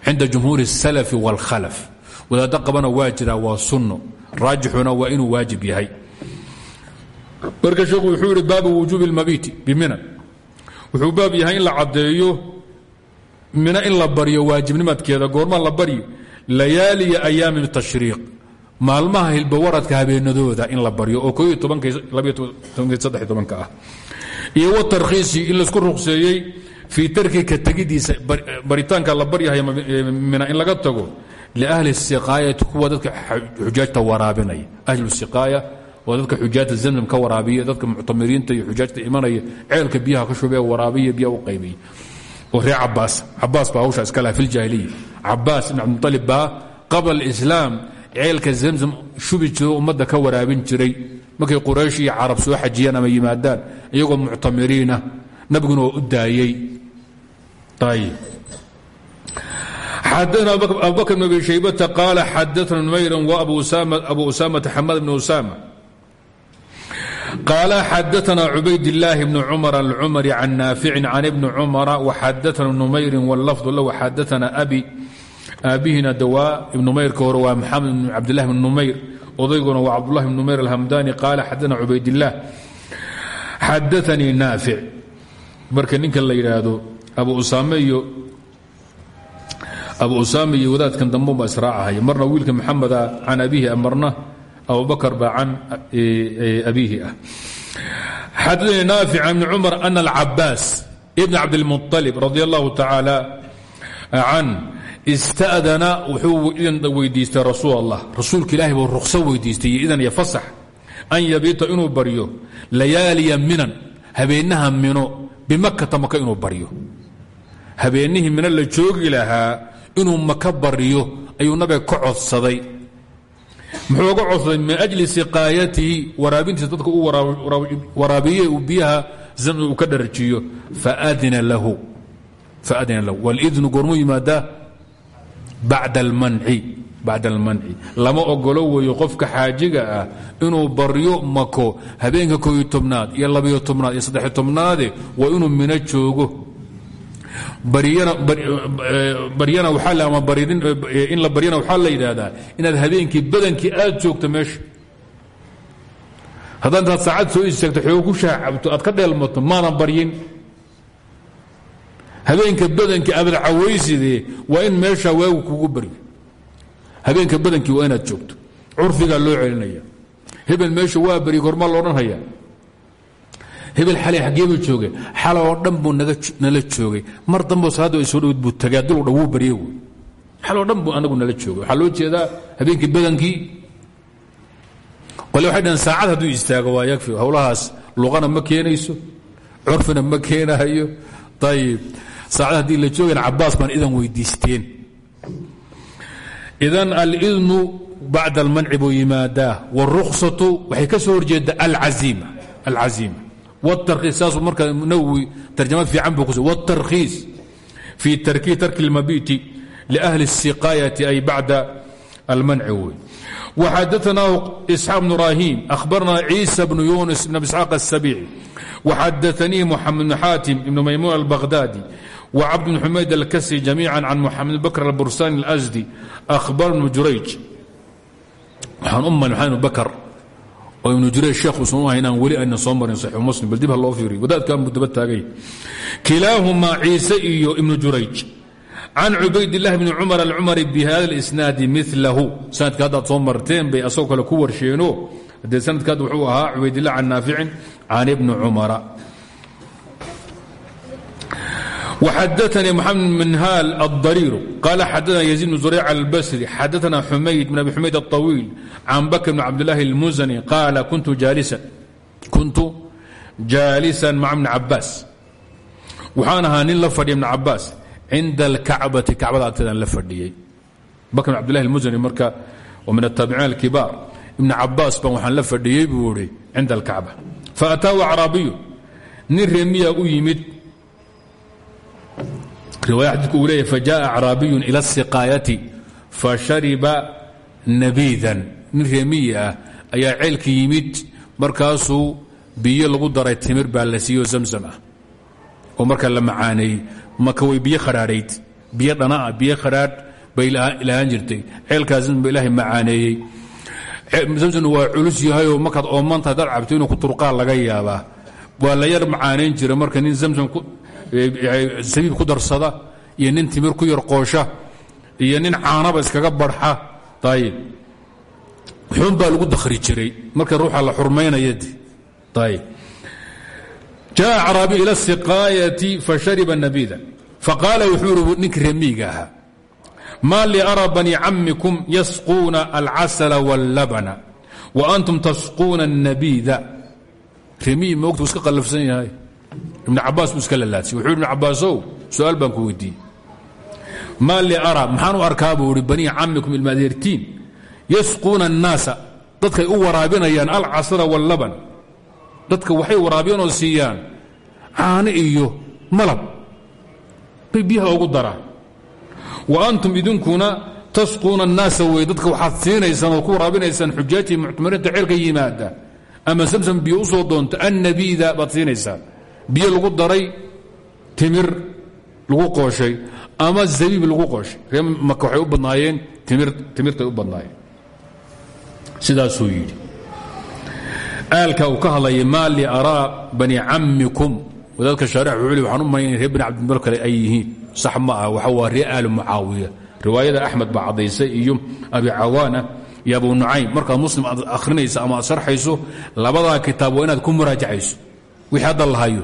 cinda jumhuuri الsalafi wاlkhalaf wadaaddo qabana waa jiraa waa sunno. Raajixuna waa inuu waajib yahay. Marka sheekhu wuxuu yihi baabu wujuubi اlmabiiti biminan wuxuu baab yahay in la caddeeyo mina in la baryo waajibnimadkeeda goorma la baryo layaaliya ayaami tashriiq. Maalmaha hilbawaradka habeenadooda in la baryo oo ko ah. Iyo watarkhiisi in la isku ruqseeyey fii tarki ka tegidiisa baritaanka la baryahay mina in laga tago liahli siqaayati kuwa dadka xujaajta waraabinaya ahlu siqaaya waa dadka xujaajta zamzam ka waraabiya dadka muctamiriinta iyo xujaajta imanaya ceelka biyaha ka shubee waraabiya biyaha u qaybiya oo reer cabaas cabaas baa hawshaa iska laha fi ljaahiliya cabaas ibn cabdmualib baa qabla alislaam ceelka zamzam shubi jiro ummadda ka waraabin jiray markay quraysh iyo carab soo xajiyaan ama yimaadaan iyagoo muctamiriina nabiguna waa u daayey xadana abubakr bn abi shaybata qaala xadana numayran wabu usamata xamad bn usama qaala xadana cubaydاlaahi bn cumar alcumari can naaficin can ibni cumara waxadana numayrin wlafdu lahu xadana abi aabihina dawaa numayrka hore waa maxamed bn cabdilahi bn numayr odayguna waa cabdulahi bn numayr alhamdani qaala xadana cubaydilaah xadaanii naafic marka ninka la yidhaahdo abu usaame iyo abu usaame iyo wadaadkan dambeba israacahaya marna wiilka maxameda can abihi ah marna abubakar baa can abiihi ah. Xadaanii naafic can ibni cumar ana alcabaas ibn cabdilmuطalib radi allahu tacaala can istadana wuxuu idan weydiistay rasuul allah ilaahay buu ruqso weydiistay idan iyo fasax. An yabiita inuu baryo layaaliya minan habeenaha mino bimakata maka inuu baryo. Habeennihii mino la joogi lahaa inuu maka baryo ayuu nabiga ka codsaday. Muxuu oga codsaday min ajli siqaayatihi waraabintiisa dadka u waraabiye uu biyaha uu ka dharajiyo faadina lahu wاlidnu goormuu yimaadaa bacda almanci lama ogolo weeyo qofka xaajiga ah inuu baryo mako habeenka kooyo tobnaad iyo labayo tobnaad iyo saddexiyo tobnaade waa inuu mino joogo in la baryana waxaa la yidhaahdaa inaad habeenkii badankii aad joogto meesha. Haddaa intaad saacad soo istaagto xoogo ku shaacabto aad ka dheelmato maadan baryin. Habeenka badankii abad cawaysidee waa in meesha waagu kugu baryo habeenka badankii waa inaad joogto. Curfigaa loo celinaya. Hebel meesha waa baryi kormaa loodhan hebel xalay xaggeebuu joogay. Xala oo dhan buu nala joogay. Mar damboo salaadda ay soo dhowd buu tagay. Adil dhan wuu barye wy xaloo dhan buu anagu nala joogay. Waxaa loo jeedaa habeenkii badankii. Qole waxay dhahan saacad hadduu istaago waa yakfi. Howlahaas luqana ma keenayso. Curfina ma keenahayo. Ayib saacad haddii la joogayna cabaas baan idan weydiisteen. Idan alidnu bacda almanci buu yimaadaa. Wاruksatu waxay ka soo horjeeda alcaziima alcaziima wاtarkiis saasuu marka nawowi tarjamad fiican buu ku wاtarkiis fii tarki tarki اlmabiti liأhli الsiqaayati ay bacda almanci wey وxadaثnah isxaaq bn rahim ahbarna ciisa bn yunis bn isxaaq الsabici وxadaثanii mxamed bn xaatim ibn maymuun albaghdadi وcabd bn xumayd alkasi jamiica can muxamed bakr albursani اlasdi ahbar bn jurayj waxaan u mal maxamed bakr oo ibnu jurayj sheekhuusan u ahayn aan weli ayna soo marin saxiix muslim bal dib ha loo fiiriyo. Wadaadkan buu daba taagay. Kilaahumaa ciise iyo ibnu jurayj. Can cubaydillahi bni cumar alcumari bi hada اlisnaadi milahu sanadka haddaad soo marteen bay asagoo ku warsheeno dee sanadkaad wuxuu ahaa cubaydillah can naaficin can ibni cumara وxadثnي محamed منhاl الضرير قال xadثna يزيد بن زريع البsري xadثna حmayd بن أبي حmayd الطويل عن بكر بن عبدالله المزني قال كنت جاaلسا مع بن عabاس waxaan ahaa nin la fadhiya بن عabاس cinda الكacbaةi kacbada agteedaan la fadhiyey bكر بن عبدالله المزني marka min التaaبعين الكباar iبن cabاas ban waxaan la fadhiyey buu i cinda الكacبة فأtaahu أعraabiyu nin reemiya u yimid riwaaya xadiidku uu leeyahy fajaءa acraabiyun ila الsiqaayati fashariba nabiidan nin reemiyi ah ayaa ceelka yimid markaasuu biyo lagu daray timir baa la siiyo zamzam ah oo markaa la macaaneeyey maka way biyo khadhaadhayd biyo dhana'a biyo khadhaadh bay lahaan jirtay ceelkaas ba ilaahay macaaneeyey zamzamna waa culus yahayoo markaad oomantahay dad cabto inuu ku turqaa laga yaabaa waa la yar macaanayn jira marka nin zamzam sabiib ku darsada iyo nin timir ku yar qoosha iyo nin caanaba iskaga barxa ayib xun baa lagu dakhri jiray marka ruuxa la xurmaynaya ayib jaa acraabi ila siqaayati fashariba nabida faqaala wuxuu uri ninkii remiiga ahaa maa li ara bani cammikum yasquuna alcasala wاllabana wa antum tasquuna الnabida remiyi moogta u iska qallafsan yahay ibn cabaas buu iska lalaadsiy wuxuu ibn cabaasow su'aal baan ku weydiiyey. Maa li ara maxaan u arkaa buu ihi banii camikum ilmaadeertiin yasquuna annaasa u waraabinayaan alcasra wallaban. Dadka waxay waraabinoo siiyaan caano iyo malab. Bay biyaha ugu daraan. Wa antum idinkuna tasquuna annaasa wey dadka waxaad siinaysaan oo ku waraabinaysaan xujaatii muctamiriinta ceelka yimaada. Ama samsam biyo u soo doonta annabida baad siinaysaan biyo lagu daray timir lagu qooshay ama zabiib lagu qooshay. Ree maka waxay u badnaayeen timirtay u badnaayeen. Sidaasuu yidhi. Aalka uu ka hadlaya maa li bani cammikum? Wadaadka shaarix wuxuu li waxaan u malayn reer cabdimar kale ay yihiin. Sax ma ah waxa waa ree aalu mucaawiya. Riwaayada axmed baa iyo abi cawaana iyo abu nucaym. Markaad muslim aad akhrinayso ama aad sharxayso labadaa kitaab inaad ku muraajacayso wixii hadda la hayo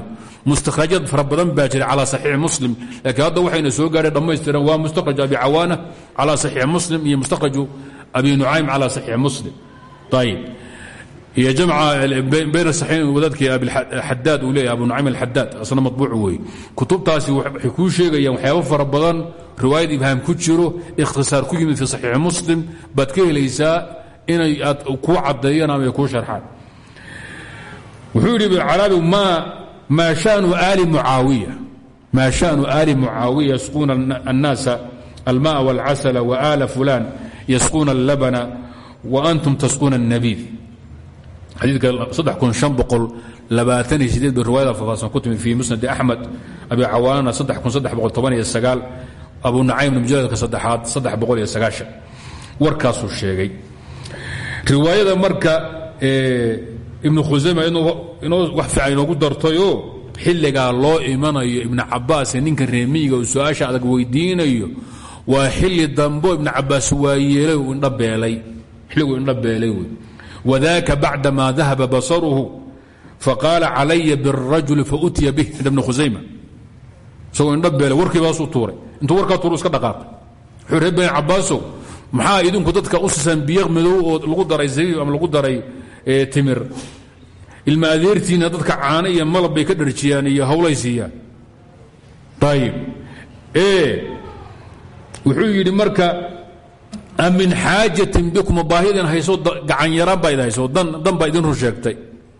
mustakhrajaad fara badan muslim laakiin hadda waxayna soo gaadhay dhammaystiran waa mustakhraj abi cawaana calaa saxiixi muslim iyo mustakhraju abi nucaym calaa saxiixi muslim. Ayib iyo jamca bayna saxiixin wadaadkii abixadaad uu leeyahy abu nucaym alxadaad asna matbuuc weeye kutubtaasi waxay kuu sheegayaan waxyaabo fara badan riwaayad ibhaam ku jiro ikhtisaar ku yimid fi saxiixi muslim baad ka helaysaa inay aad kuu caddeeyaan ama ay kuu wuxuu yidhi ibncaraabi maa shanu aali mucaawiya maa shanu aali mucaawiya yasquuna annaasa almaء wاlcasla waala fulan yasquuna اllabana wa antum tasquuna الnabiid xadiidka saddex kun shan boqol labaatan iyo sideed bay riwaayada faafaasan ku timid fii musnadi axmed abi cawaanana saddex kun saddex boqol toban iyo sagaal abu nacaymna mujaladka saddexaad saddex boqol iyo sagaashan warkaasuu sheegay riwaayada marka ibnu khusayma inoo wax fiican inoogu dartayoo xilligaa loo imanayo ibnu cabaas ninka reemiyiga uu su'aasha adag weydiinayo waa xilli dambo ibnu cabaas waa yeelay xilliguu indhabeelay wey wadaaka bacdamaa dahaba basaruhu faqaala calaya biاrajuli fautiya bih cinda bni khusayma isagoo indhabeelay warkiibaasuu tuuray. Intuu warkaa tuuru iska dhaqaaqay. Wuxuu cabaasow maxaa idinku dadka u siisaan biyo madow oo lagu daray zabiib ama lagu daray timir. Ilma adeertiina dadka caano iyo malab bay ka dharjiyaan iyo hawlay siiyaan. Ayib wuxuu yidhi marka min xaajatin bikum baahidin hayso gacan yaraan baa idin hayso dan baa idin run sheegtay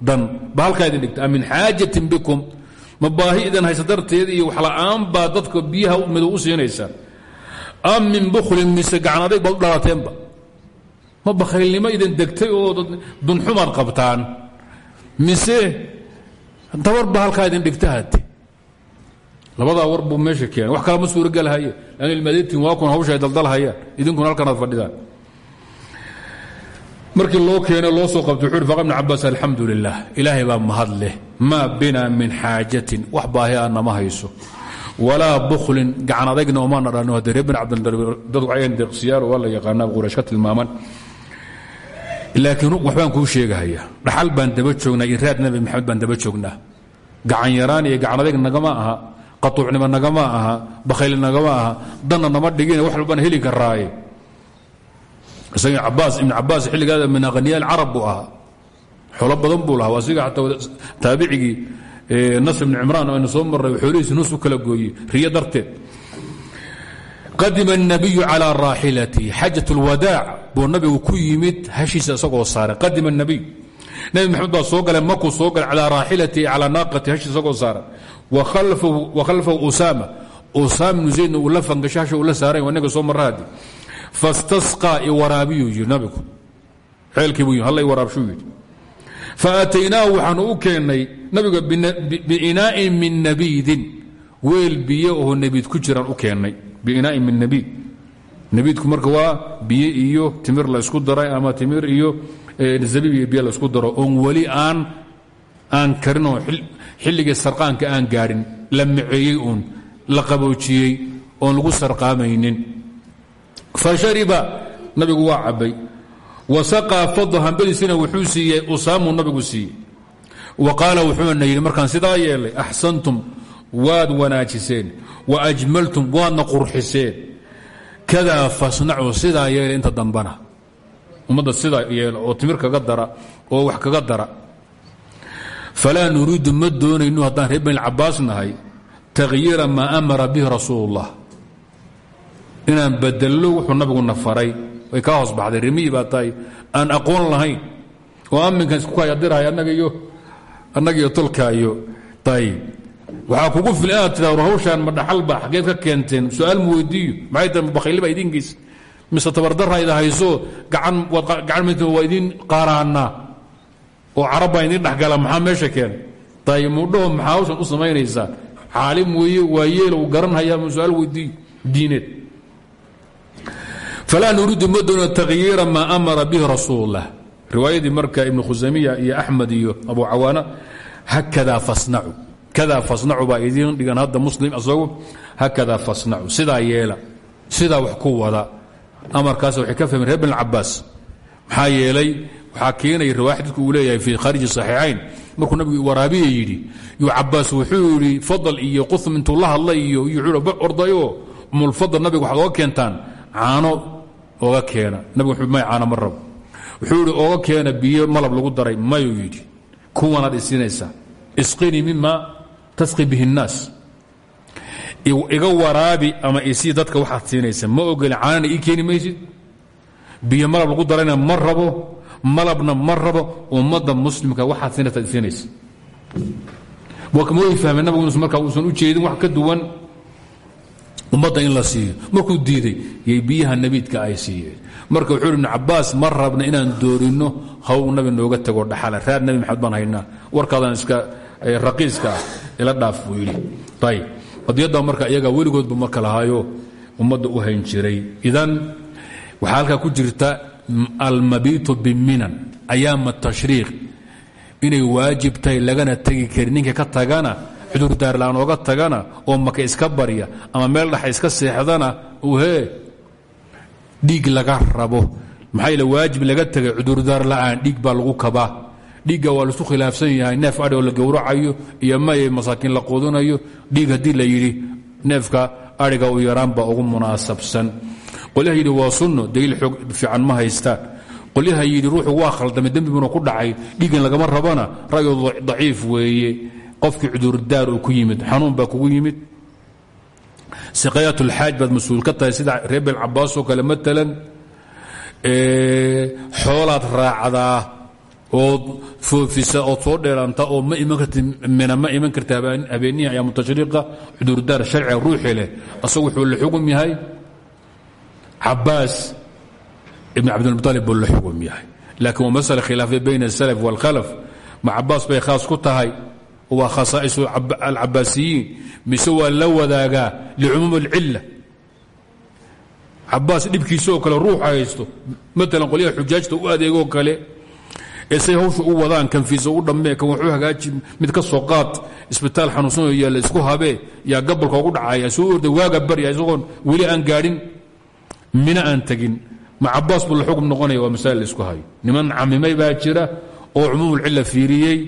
dan. Ba halkaa idin dhigta min xaajatin bikum ma baahi idin haysa darteed iyo waxla'aan baa dadka biyaha madow u siinaysa. Am min buklin mise gacan adag baad u dhalateenba ma bakhaylnimo idin degtay oo dunxumaad qabtaan. Mise dabar ba halkaa idin dhigta hate labadaa war meesha keenay. Wax kala ma suurogelahaye lan ilmadeetiin waa kun hawsha ay daldalhayaan idinkuna halkanaad fadhidaan. Markii loo keeno loo soo qabtay wuxuu uhi ibn cabaas alxamdu lilah ilaahay baa mahad leh min xaajatin. Wax baahi a nama hayso. Walaa buklin gacan adagna omaana dhanno haddee reer bin cabdidad waxayn deeqsiyaaro waa la yaqaanaa quraysh ka tilmaaman laakiin waxbaan kuu sheegahaya dhaxal baan daba joognaa iyo raad nabi maxamed baan daba joognaa gacan yaraan iyo gacan adayg nagama aha qatuucnimo nagama aha bakhayli nagama aha danna nama dhigin wax walbaan heli karaaye isaga cabaas ibn cabaas xilligaada min akhniya alcarab buu ahaa xoolo badan buu lahaa asiga xataa taabicigii nasr ibn cimraan aynu soo marray xoolihiisi nus u kala gooyey riyo darteed qadima الnabiyu calى raaxilati xajaة اlwadaac buu nabigu ku yimid hashiisa isagoo saaran qadima اnabiy nebi maxamed baa soo gala makuu soo gala calaa raaxilatihi calaa naaqati hashi isagoo saaran wa khalfahu usaama. Usaama bnu zaydna uu la fangasho uu la saaran waa soo marraadi fastasqaa iwaraabiyuu yidhi nabigu. Buu yimi halla iwaraabshuu yidhi. Faataynaahu u keennay nabiga biinaa'in min nabiidin. Weel biyo oo nebiid ku jiraan u keennay biinaa'in min nabiid nebiidku marka waa biyo iyo timir la ysku daray ama timir iyo zabiib iyo biyo la ysku daro. Oon weli aan aan karin oo xilligii sarqaanka aan gaadhin la maceeyey uun la qaboojiyey oon lagu sarqaamaynin. Fa shariba nabigu waa cabbay. Wasaqaa fadl hambadiisina wuxuu siiyey usaamuu nabigu siiyey. Wa qaala wuxuuna yidhi markaan sidaa yeelay axsantum waad wanaajiseen wa ajmaltum waadna qurxiseen kadaa fasnacu sidaa yeela inta dambana ummadda sidaa yeela oo timir kaga dara oo wax kaga dara. Falaa nuriidu ma doonayno haddaan reer bani cabaas nahay takhyiira maa amara bihi rasuul اllah inaan bedello wuxuu nabiguna faray way kaa hoos baxday rimiyi baa tahay aan aqoon lahayn. Oo amminkan isku kayadirhay annaga iyo annaga iyo ayib waxaa kugu fil inaad tidhahdo hawshaan ma dhaxalba xageed ka keenteen? Su'aal mu weydiiyo? Maxay tahay idiin geysa mise tabardarra ida hayso gacan gacan mt waa idiin qaaraanaa? Oo carab baa idiin dhexgala maxaa meesha keena ayib mudhaho maxaa hawshan u samaynaysaa? Caalim weeye waa yeel uu garanhaya ma su'aal weydiiyo? Diineed. Falaa nuriidu ma doono takhyiira maa amara bihi rasuul اllah riwaayadii marka ibnu khusamiya iyo axmed iyo abu cawaana hakadaa fasnacu kadaa fasnacu baa idiin dhigan hadda muslim isagu hakadaa fasnacu. Sidaa yeela. Sidaa wax ku wada. Amarkaas waxay ka fahmeen reer bn cabaas yeelay waxaa keenaya riwaaya xadiidku uu leeyahay fii khaariji saxiixayn. Markuu nabigu waraabiya yidhi yuu cabaas wuxuu yidhi fadal iyo qusm intuu la hadlay iyo ordayoo umulfadal nabiga waxaad oga keentaan. Caano oga keena. Nabigu wuxuu may caano ma wuxuu yidhi oga keena biyo malab lagu daray. Mayuu yidhi kuwanaad isqinii mima tasqi bihi الnaas iga waraabi ama isii dadka waxaad siinaysa. Ma ogoli caanana ii keeni maysid? Biyo malab lagu darayna ma rabo malabna ma rabo ummadda muslimka waxaad siinaysaad siinaysa. Way fahmeen nabigu markaa uusan u jeedin wax ka duwan? Ummadda in la siiyo. Markuu diiday yay biyaha nabiidka ay siiyeen. Marka wuxuu ibnu cabaas ma rabna inaan doorinno haw nabi nooga tago dhaxala. Raad nabi maxamed baan haynaa. Warkaadan iska raqiiska ah ila dhaaf buu yidhi. Ayb marka iyaga weligoodba marka lahaayo ummadda u hayn jiray. Idan waxaa halkaa ku jirta almabiitu biminan ayaama tashriiq. Inay waajib tahay lagana tegi karin. Ninka ka tagana cudurdaarlaan ooga tagana oo maka iska barya ama meel dhaxa iska seexdana uhee dhiig laga rabo. Maxaa waajib laga tegay cudurdaar la'aan dhiig baa lagu kabaa dhiigga waa laisu khilaafsan yahay neef adhi oo la gowracayo iyo maye masaakiin la quudinayo dhiig haddii la yidhi neefka adhiga u yaraan baa ugu munaasabsan. Qolyaha yidhi waa sunno daliil xoog fiican ma haystaan qolyaha yidhi ruuxu waa khaldamay dembibuna ku dhacay dhiiggan lagama rabana ra'yo daciif weeye. Qofkii cudurdaar uu ku yimid xanuun baa kugu yimid. Siqayaatulxaaj baad mas'uul ka tahay sida reer bel cabaasoo kale maalan xoolaad raacdaa ood foofisa ood soo dheeraanta oo ma iman karti mina ma iman karti habeenihi ayaamu tashriiqa cudurdaar sharciga ruuxi leh asagu wuxuu la xugum yahay cabaas ibn cabdilmuطalib buu la xugum yahay laakiin waa masale khilaafiya bayna asalaf wاlkhalaf ma cabaas bay khaas ku tahay waa khasaa'isu alcabaasiyiin mise waa la wadaagaa licumuum اlcila cabaas dhibkiisa oo kale ruux haysto maalan qolyaha xujaajta u adeegoo kale ee say hawsha u wadaan kanfiisa u dhammee kan waxu hagaaji mid ka soo qaad isbitaal xanuunsanoo yaalla isku habee yaa gabalka ugu dhacaya soo orda waaga barya isagoon weli aan gaadhin mina aan tegin. Ma cabaas buu la xukm noqonaya waa masaa'il la isku hayo. Niman camimay baa jira oo cumuumulcilla fiiriyey.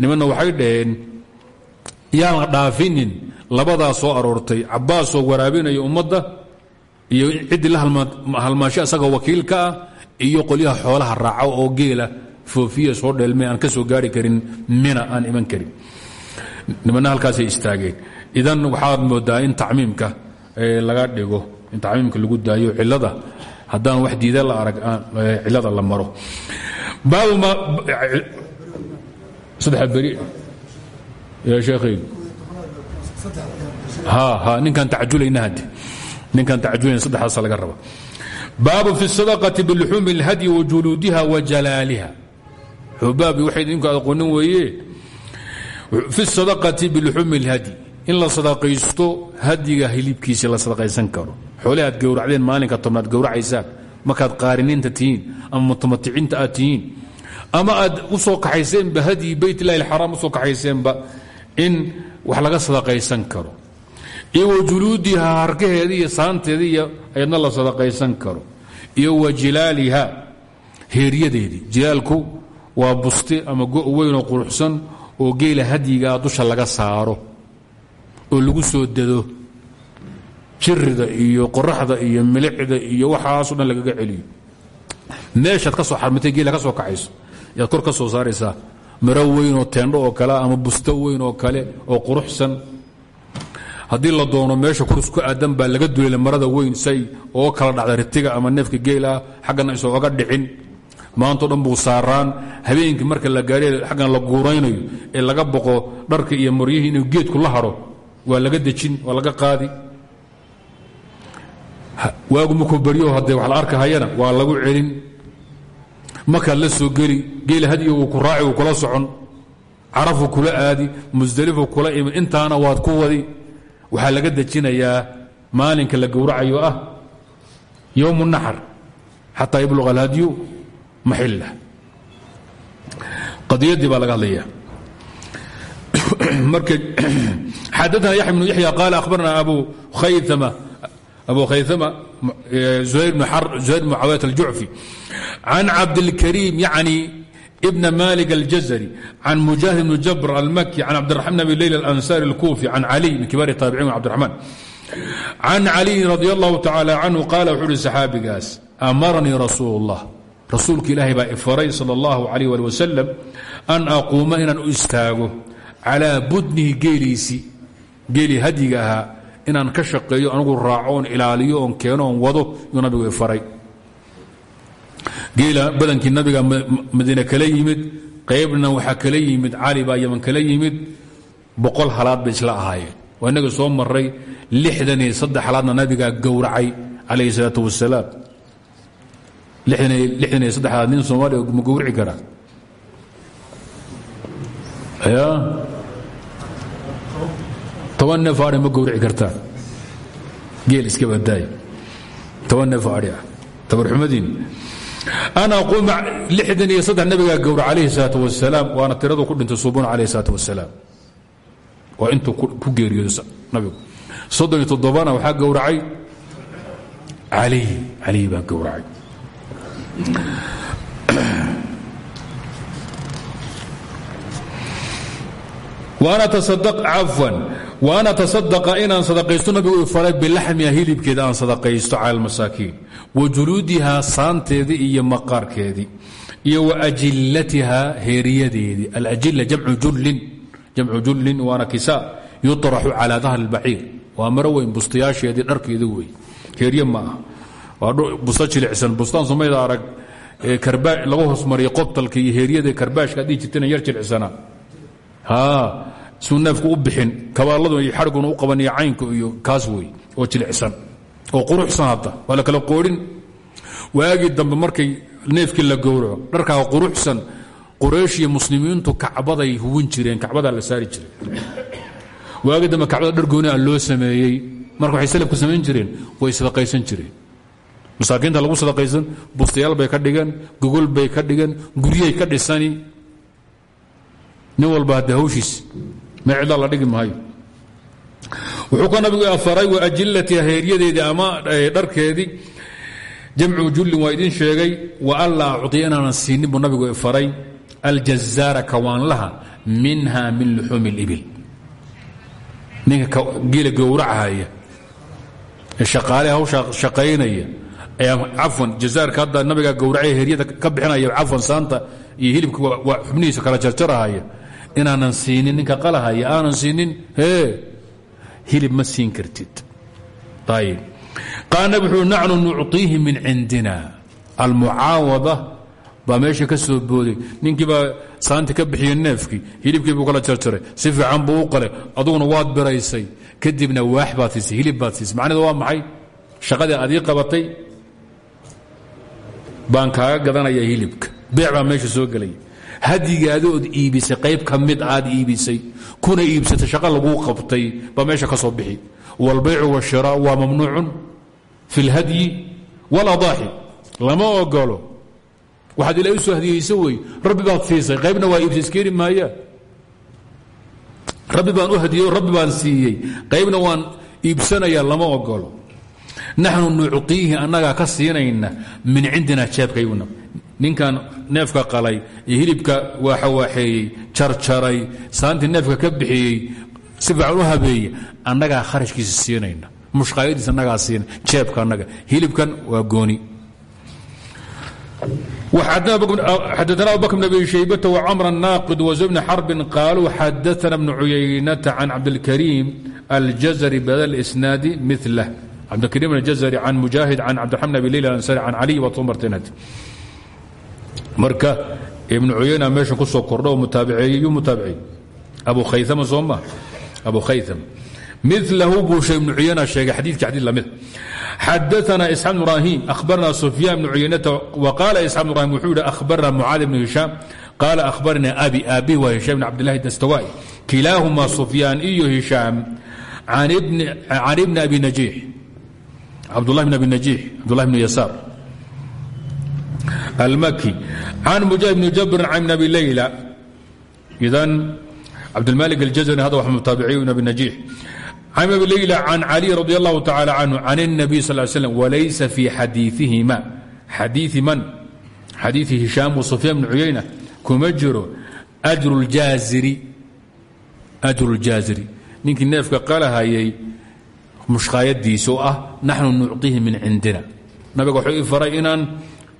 Nimanna waxay dhaheen yaan dhaafinin labadaa soo aroortay. Cabaasoo waraabinaya ummadda iyo ciddii la halmaasho asagoo wakiilka ah iyo qolyaha xoolaha raaca oo geela foofiya soo dheelmay aan ka soo gaari karin mina aan iman karin nimanna halkaasay istaageen idan waxaad moodaa in tacmiimka laga dhigo in tacmiimka lagu daayo cilada haddaan wax diida la arag cilada la maro baabu ma saddexa beri ya sheekhaygu ha ha ninkaan tacajulayna hadde ninkaan tacajulayna saddexdaasa laga raba baabu fi الsadaqati biluxuumi اlhadyi wa juluudiha wa jalaaliha xubaab waxay idinku aqoonin weeye. Fi sadaqati biluxuumi اlhadyi in la sadaqaysto hadyiga hilibkiisa la sadaqaysan karo. Xoole aad gowracdeen maalinka tobnaad gowracaysaan markaad qaariniinta tihiin ama mutamaticiinta aad tihiin ama aad u soo kaxayseenba hadyi bayt illahi اlxaraam u soo kaxayseenba in wax laga sadaqaysan karo. Iyo wa juluudiha harkaheeda iyo saanteeda iyo ayadna la sadaqaysan karo. Iyo wa jilaaliha heeryadeedii jilaalku waa busti ama go' weynoo quruxsan oo geela hadyigaa dusha laga saaro oo lagu soo dado jirida iyo qoraxda iyo milicda iyo waxaasoo dhan lagaga celiyo. Meeshaad ka soo xarmatay geela ka soo kacayso yaad kor ka soo saaraysaa. Maro weyn oo teendho oo kale ama busto weyn oo kale oo quruxsan. Haddii la doono meesha ku aadan baa laga dulela marada weyn say oo kala dhacda ritiga ama neefka geelah xaggana isoo oga dhicin maanto dhan buu saaraan. Habeenkii marka la gaari aggan la guuraynayo ee laga boqo dharka iyo maryihii inuu geedku la haro waa laga dejin waa laga qaadi. Waagu markuu baryo hadee wax la arkahayana waa lagu celin. Makaad la soo geli geela hadiyo uu ku raaci uu kula socon. Carafuu kula aadi musdalifu kula iman intaana waad ku wadi. Waxaa laga dejinayaa maalinka la gowracayo ah yowmu naxar xataa yabluqa alhadyu maxilla qadiyaddii baa laga hadlaya marka xadaana yaxya bnu yaxya qaala akhbarana abu khaym abu khayama zuhayr bnu cawaat aljucfi can cabdilkariim yacni ibna malik aljazari can mujaahid bni jabr almaki can cabdiraxman abi leyl alansaari alkuufi can caliy min kibaari taabicin cabdiraxmaan can caliyin radi allahu tacaala canhu qaala wuxuu uhi saxaabigaas amaranii rasuul اllah rasuulki ilaahi baa ifaray sal اllahu alayh ali wasalam an aquuma inaan u istaago calaa budnihi geeliisii geelii hadyiga ahaa inaan ka shaqeeyo anigu raaco oon ilaaliyo oon keeno oon wado yuu ifaray geela badankii nabiga madiine kala yimid qaybna waxaa kala yimid cali baa yaman kala yimid boqol halaad bay isla ahaayeen. Waa soo maray lixdan iyo saddex halaadna nabiga gowracay calayhi salaatu wasalaam lixdan iyo saddex halaad nin soomaaliya ma gowrici karaa ya toban neef adhi ma gowrici kartaan geel iska badaay toban neef adhi ah. Tabarxumadiin ana aquum lixdan iyo saddex nabigaa gowra calayhi salaatu wasalaam waana tiradu ku dhintay suubuna calayhi salaatu wasalaam waa intuu ku geeriyoodo nabigu. Soddon iyo toddobana waxaa gowracay caliy caliy baa gowracay waan atasadqa inaan sadaqaysto nabigu faray bilaxmiha hilibkeeda aan sadaqaysto cala almasaakiin wa juluudihaa saanteedii iyo maqaarkeedii. Iyo wa ajilatiha heeriyadeedii. Alajila jamcu jullin. Waana kisa yuطraxu calaa dahri اlbaciir waa maro weyn bustayaasheedii dharkeedii wey heerye ma ah waa busta jilicsan. Bustaan somayda arag lagu hoosmariya qobtalka iyo heeryada karbaashka dhihi yar jilicsanaa suu neefku u bixin kabaaladu iyo xariguna u qabaniyo caynka iyo kaas wey oo jilicsan. Oo quruxsan hadda waa la kala qoodhin waagii dambe markay neefkii la gowraco dharkaa quruxsan quraysh iyo muslimiintu kacbaday huwin jireen kacbadaa la saari jiray. Waagii dambe kacbada dhar gooni a loo sameeyey. Marka waxay salafku samayn jireen way sadaqaysan jireen masaakiinta lagu sadaqaysan bustayaal bay ka dhigeen gogol bay ka dhigeen guryay ka dhisani. Nin walba hadda hawshiis cidlaa la dhigi maayo. Wuxuu ka nabigu afaray wa ajilatiha heeryadeedii ama dharkeedii jamcu jullin waa idin sheegay wa anlaa acطiya inaanan siinin buu nabigu faray aljazaara kawaanlaha minha min luxuumi اlibil ninka geela gowrachaya ee shaqaaleha shaqaynaya cafwan jazaarka hadda nabigaa gowracaya heeryada ka bixinaya cafwan saanta iyo hilibka xubnihiisa kala jarjarahaya. Inaanan siinin ninka qalahaya aanan siinin ee hilib ma siin kartid. Ayib qaal nabig wuxuu nacnu nucطiihi min cindina almucaawada baa meesha ka soo booday. Ninkii baa saanti ka bixiye neefkii hilibkii buu kala jarjaray. Si fiican buu u qalay aduguna waad biraysay. Kadibna waax baad siisay hilib baad siisay. Macnahedu waa maxay? Shaqadii adii qabatay baan kaaga gadanaya hilibka. Beec baa meesha soo gelaya. Hadigaadaood iibisay qayb ka mid aad iibisay kuna iibsatay shaqa laguu qabtay baa meesha ka soo bixi. Walbaycu washira waa mamnuucun fi اlhadyi wاladaaxi lama ogolo waxaad ilaahay soo hadiyeysa wey rabbi baad siisay qaybna waa iibsay iskeeni rabbi baan u hadiyo rabbi baan siiyey qaybna waan iibsanaya lama ogolo naxnu nucطiihi annagaa ka siinayna min cindina jeebkayguna ninkan neefka qalay iyo hilibka waaxawaaxeeyey jarjaray saantii neefka ka bixiyey si fiican u habeeye annagaa kharashkiisa siinayna mushqaayadiis annagaa siina jeebka annaga hilibkan waa gooni xadana abubakr bn abi shaybata wcamr الnaaqid wزu bn xarbin qaaluu xadaana bn cuyaynata can cabdاlkariim aljazri bada اsnaadi milah cabdilkariim aljazri can mujaahid can cabdiraxman abi leyl ansari can caliy waad marteenad marka ibnu cuyayna meesha ku soo kordho oo mutaabiceeyey yuu mutaabicey abu khayama soo ma abu khayam milahu buu ibnu cuyayna sheegay xadiidkii xadiid la mid xadaana isxaaq bn ibrahim ahbarna sufyaan bn cuyaynata waqaala isxaq bn ibrahim wuxuu yihi ahbarna mucaad bn hishaam qaala ahbarna abi aabi waa hishaam bn cabdillahi dastawai kilaahuma sufyaan iyo hishaam can ibni abi najiix cabdulahi bn abi najiix cabdulahi bn yasaar almaki can mujaahid bni jabrin can abi leyla idan cabdilmalik aljazani hada mutaabiciy abi najiix can abi leyla can cali radi allahu tacaala canhu can الnabiy sal l slm walaysa fii xadiiihima xadiii man? Xadiii hishaam wa sufyaan bn cuyayna kuma jiro? Ajru ljaaziri ninkii neefka qalahayay mushqaayadiisa oo ah naxnu nucطihi min cindina. Nabiga wuxuu i faray inaan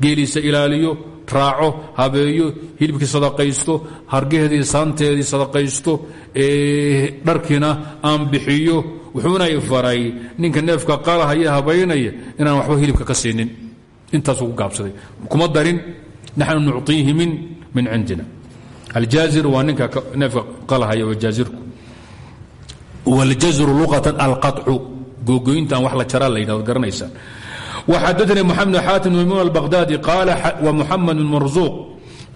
geeliisa ilaaliyo raaco habeeyo hilibkii sadaqaysto hargaheedii saanteedii sadaqaysto dharkiina aan bixiyo. Wuxuuna i faray ninka neefka qalahaya habaynaya inaan waxba hilibka ka siinin. Intaasuu ku gaabsaday. Kuma darin naxnu nucطiihi min cindina. Aljaazir waa ninka neefka qalahaya waa jaazirku wاljazru luqatan alqaطcu googoynta aan wax la jaraa la yidhahdo garanaysaa وxadثnي محمد xاtم بن البغدادي قال ومحمد بن مرزوق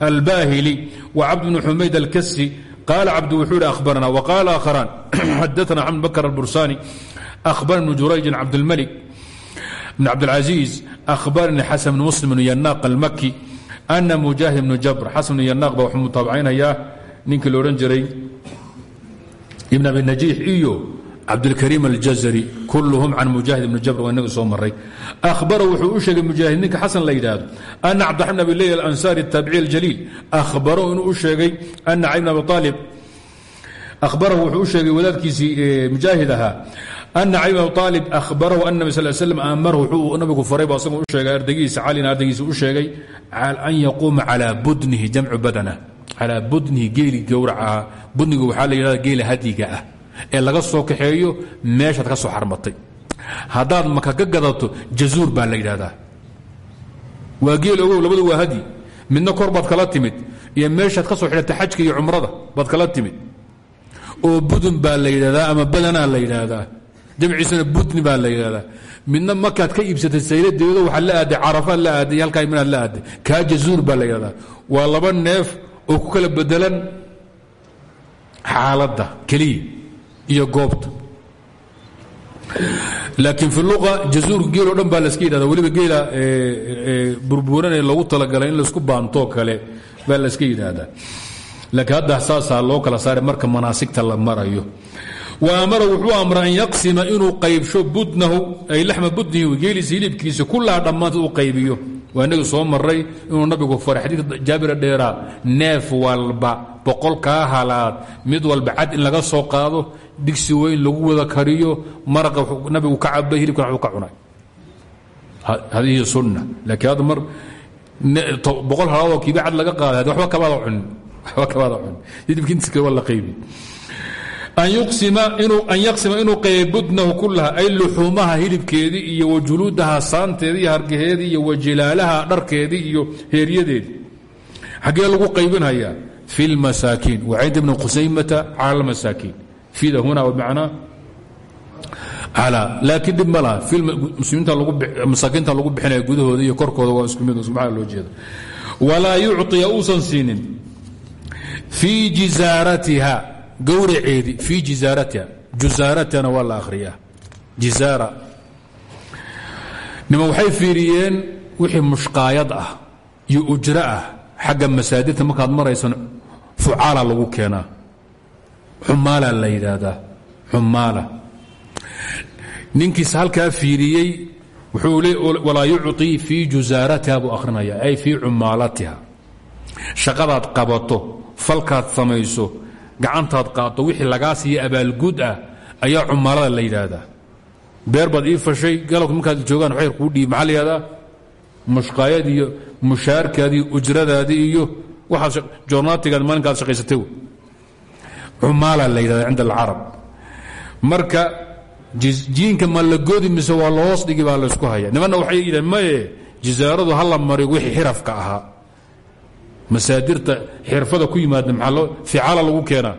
الباhلي وcبد بن حمayd الكسي قال cبد وxuu hi أخبرنا وقال آخران xadثna حمد بكر البرساني أخبرني جurayج عبدالملك بن عبدالعزيز أخبرني xسن بن مسلم بن يناq المكي أن مجاهد بن جبر xسن بن يناq ba wxuu mutaaبcaynaya ninkii la odhan jiray ibn abi najiix iyo cabdilkariim aljazari kulluhum can mujaahid ibni jabr waa inaga soo maray ahbara wuxuu u sheegay mujaahid ninka xasan la yidhaahdo ana cabdiraxman bin abi leyl alansaari ataabici aljaliil ahbaro inuu u sheegay ana cali bn abi aalib ahbarahu wuxuu u sheegay wadaadkiisii mujaahid ahaa ana abi aalib ahbarahu ana nabi sal slam amarahu wuxuu nabigu faray ba asagoo u sheegay ardagiisa calina calaa budnihi geeli gowracaha budnigu waxaa la yidhahda geela hadiga ah ee laga soo kaxeeyo meeshaad ka soo xarmatay haddaad maka ka gadato jazuur baa la yidhahdaa waa geel ogow labadu waa hadi midna kor kala timid iyo meeshaad ka soo xidhatay xajka iyo cumrada baad kala timid oo budun baa la yidhahdaa ama badanaa la yidhaahdaa jamciisana budni baa la yidhahdaa midna markaad ka iibsatay sayladeedo waxaad la aaday carafaad la aaday halkaa iminaad la aaday kaa jazuur baa la yidhahdaa waa laba neef oo ku kala bedelan xaaladda keliya iyo goobta. Laakiin fi lua jazuurka geel o dhan baa laska yidhahda weliba geela burbuuranee loogu talagalay in la isku baantoo kale baa laska yidhaahdaa laakiin hadda loo kala saaray marka manaasigta la marayo. Wa amara wuxuu amra an yaqsima inuu qaybsho budnahu ay laxma budnihi geeliisa hilibkiisa kullaha dhammaantood u qaybiyo waa inaga soo maray inuu nabigu faray xadiidka jaabira dheeraa neef walba boqolkaa halaad mid walba cad in laga soo qaado digsi weyn lagu wada kariyo maraqa nabigu ka cabay hilibkana wuu ka cunay. Hadihi sunna. Laakiin hadda mar boqol halaadoo kiiba cad laga qaaday waba kabaada cunin waxba kabaada cunin hilibki intiska waa qaybi an yaqsima inuu qayb budnahu ay luxuumaha hilibkeedii iyo wajuluudaha saanteedii iyo iyo wajilaalaha dharkeedii iyo heeryadeedii. Xaggee lagu qaybinhayaa fi lmasaakiin wacind bni qusaymata cala masaakiin. Fida huna bmanaa calى laakiin dhib ma laha. Masaakiinta lagu bixinaya gudahooda iyo korkooda waa isku mid subxana loo jeeda. Walaa yucطiya uusan siinin. Fii jizaaratiha gowraceedii fii jizaaratiha juzaaratana waa la akhriyaa. Jizaara nima waxay fiiriyeen wixii mushqaayad ah iyo ujro ah xagga masaajidta maraysan fucaala lagu keenaa. Xumaala la yidhaahdaa. Xumaala. Ninkiis halkaa wuxuu le walaa yucطii fii jusaaratiha buu akhrinaya. Ay fii cumaalatiha shaqadaad qabato falkaad samayso gacantaad qaadto wixii lagaa siiya abaalgud ah ayaa cumaalada la yidhaahdaa. Beer baad ii fashay galabka markaad joogaan xeyr kuu dhiib maxaa la mushqaayad iyo mushaarkaadii ujradaadii iyo waxaad joornaatigaad maalinkaad shaqaysatay cumaala la yidhahda cinda alcarab. Marka jiinka ma la goodi mise waa lahoos dhigi baa laysku haya nimanna waxay yidhahen maye jisaaradu ha la wixii xirafka ahaa masaadirta xirfada ku yimaada ficaala lagu keenaa.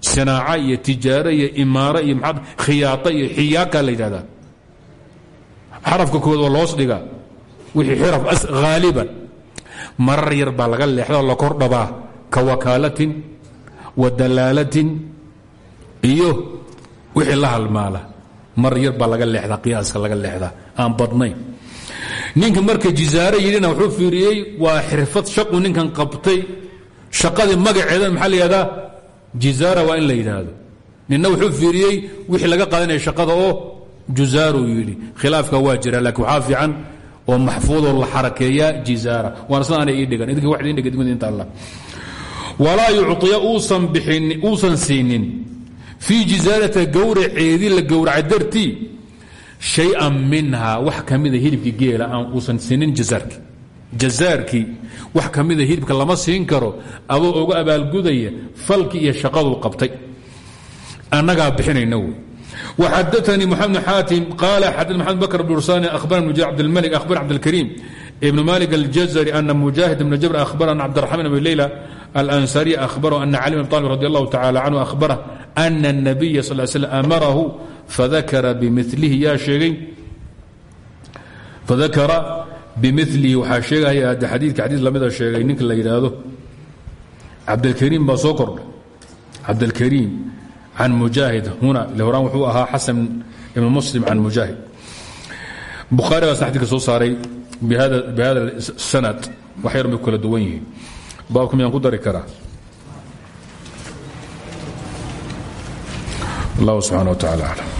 Sinaaca iyo tijaaro iyo imaaro iyo maxaa khiyaata iyo xiyaaka la yidhahdaa xarafka kood waa lahoos dhigaa. Wixii xiraf haaliban marar yar baa laga leexda la kor dhabaa. Ka wakaalatin wa dalaalatin iyo wixii la halmaala. Mar yar baa laga leexdaa qiyaaska laga leexdaa. Aan badnayn ninka marka jisaare yidhina wuxuu fiiriyey waa xirfad shaqu ninkan qabtay. Shaqadii magaceeda maxaa la yidhahdaa? Jizaara waa in la yidhaahdo. Ninna wuxuu fiiriyey wixii laga qaadanaya shaqada oo juzaaruu yidhi. Khilaafka waa jira laakiin waxaa fiican oo maxfuudoo la xarakeeyaa jizaara waana sida aanay ii dhigan idinka wax idin dhiga digmada inta allah walaa yucطiya uusan bixin uusan siinin. Fii jizaarata gowraceedii la gowracay dartii shay-an minha wax ka mida hilibkii geela aan uusan siinin jazaarkii jazaarkii wax ka mida hilibka lama siin karo adoo oga abaalgudaya falkii iyo shaqaduu qabtay annagaa bixinayna wey وxadثnي محمد xاaتم قال xadث محمد بكر بن رساني أخبرنا بن عبدالملك أخبر عبدالكريم ابن مالك الجزري أن مجاهد بن جبر أخبر أن عبد الرحمن بن ليلى الأنصاري أخبره أن علي بن طالب رضي الله تعالى عنه أخبره ana الnabiya sal slam amarahu fadakara bimilihi yaa sheegay? Fadakara bimilihi waxaa sheegaya hadde xadiidka xadiid lamida sheegay ninka la yidhaahdo cabdاlkariim baa soo kordhay. Cabdاlkariim can mujaahid. Huna ile horaan wuxuu ahaa xasan ibn muslim can mujaahid. Bukhaari baa xadiidka soo saaray bihada sanad wax yar bay kala duwan yihiin. Baabka miyaan ku dari karaa allah subxana wa tacala aclam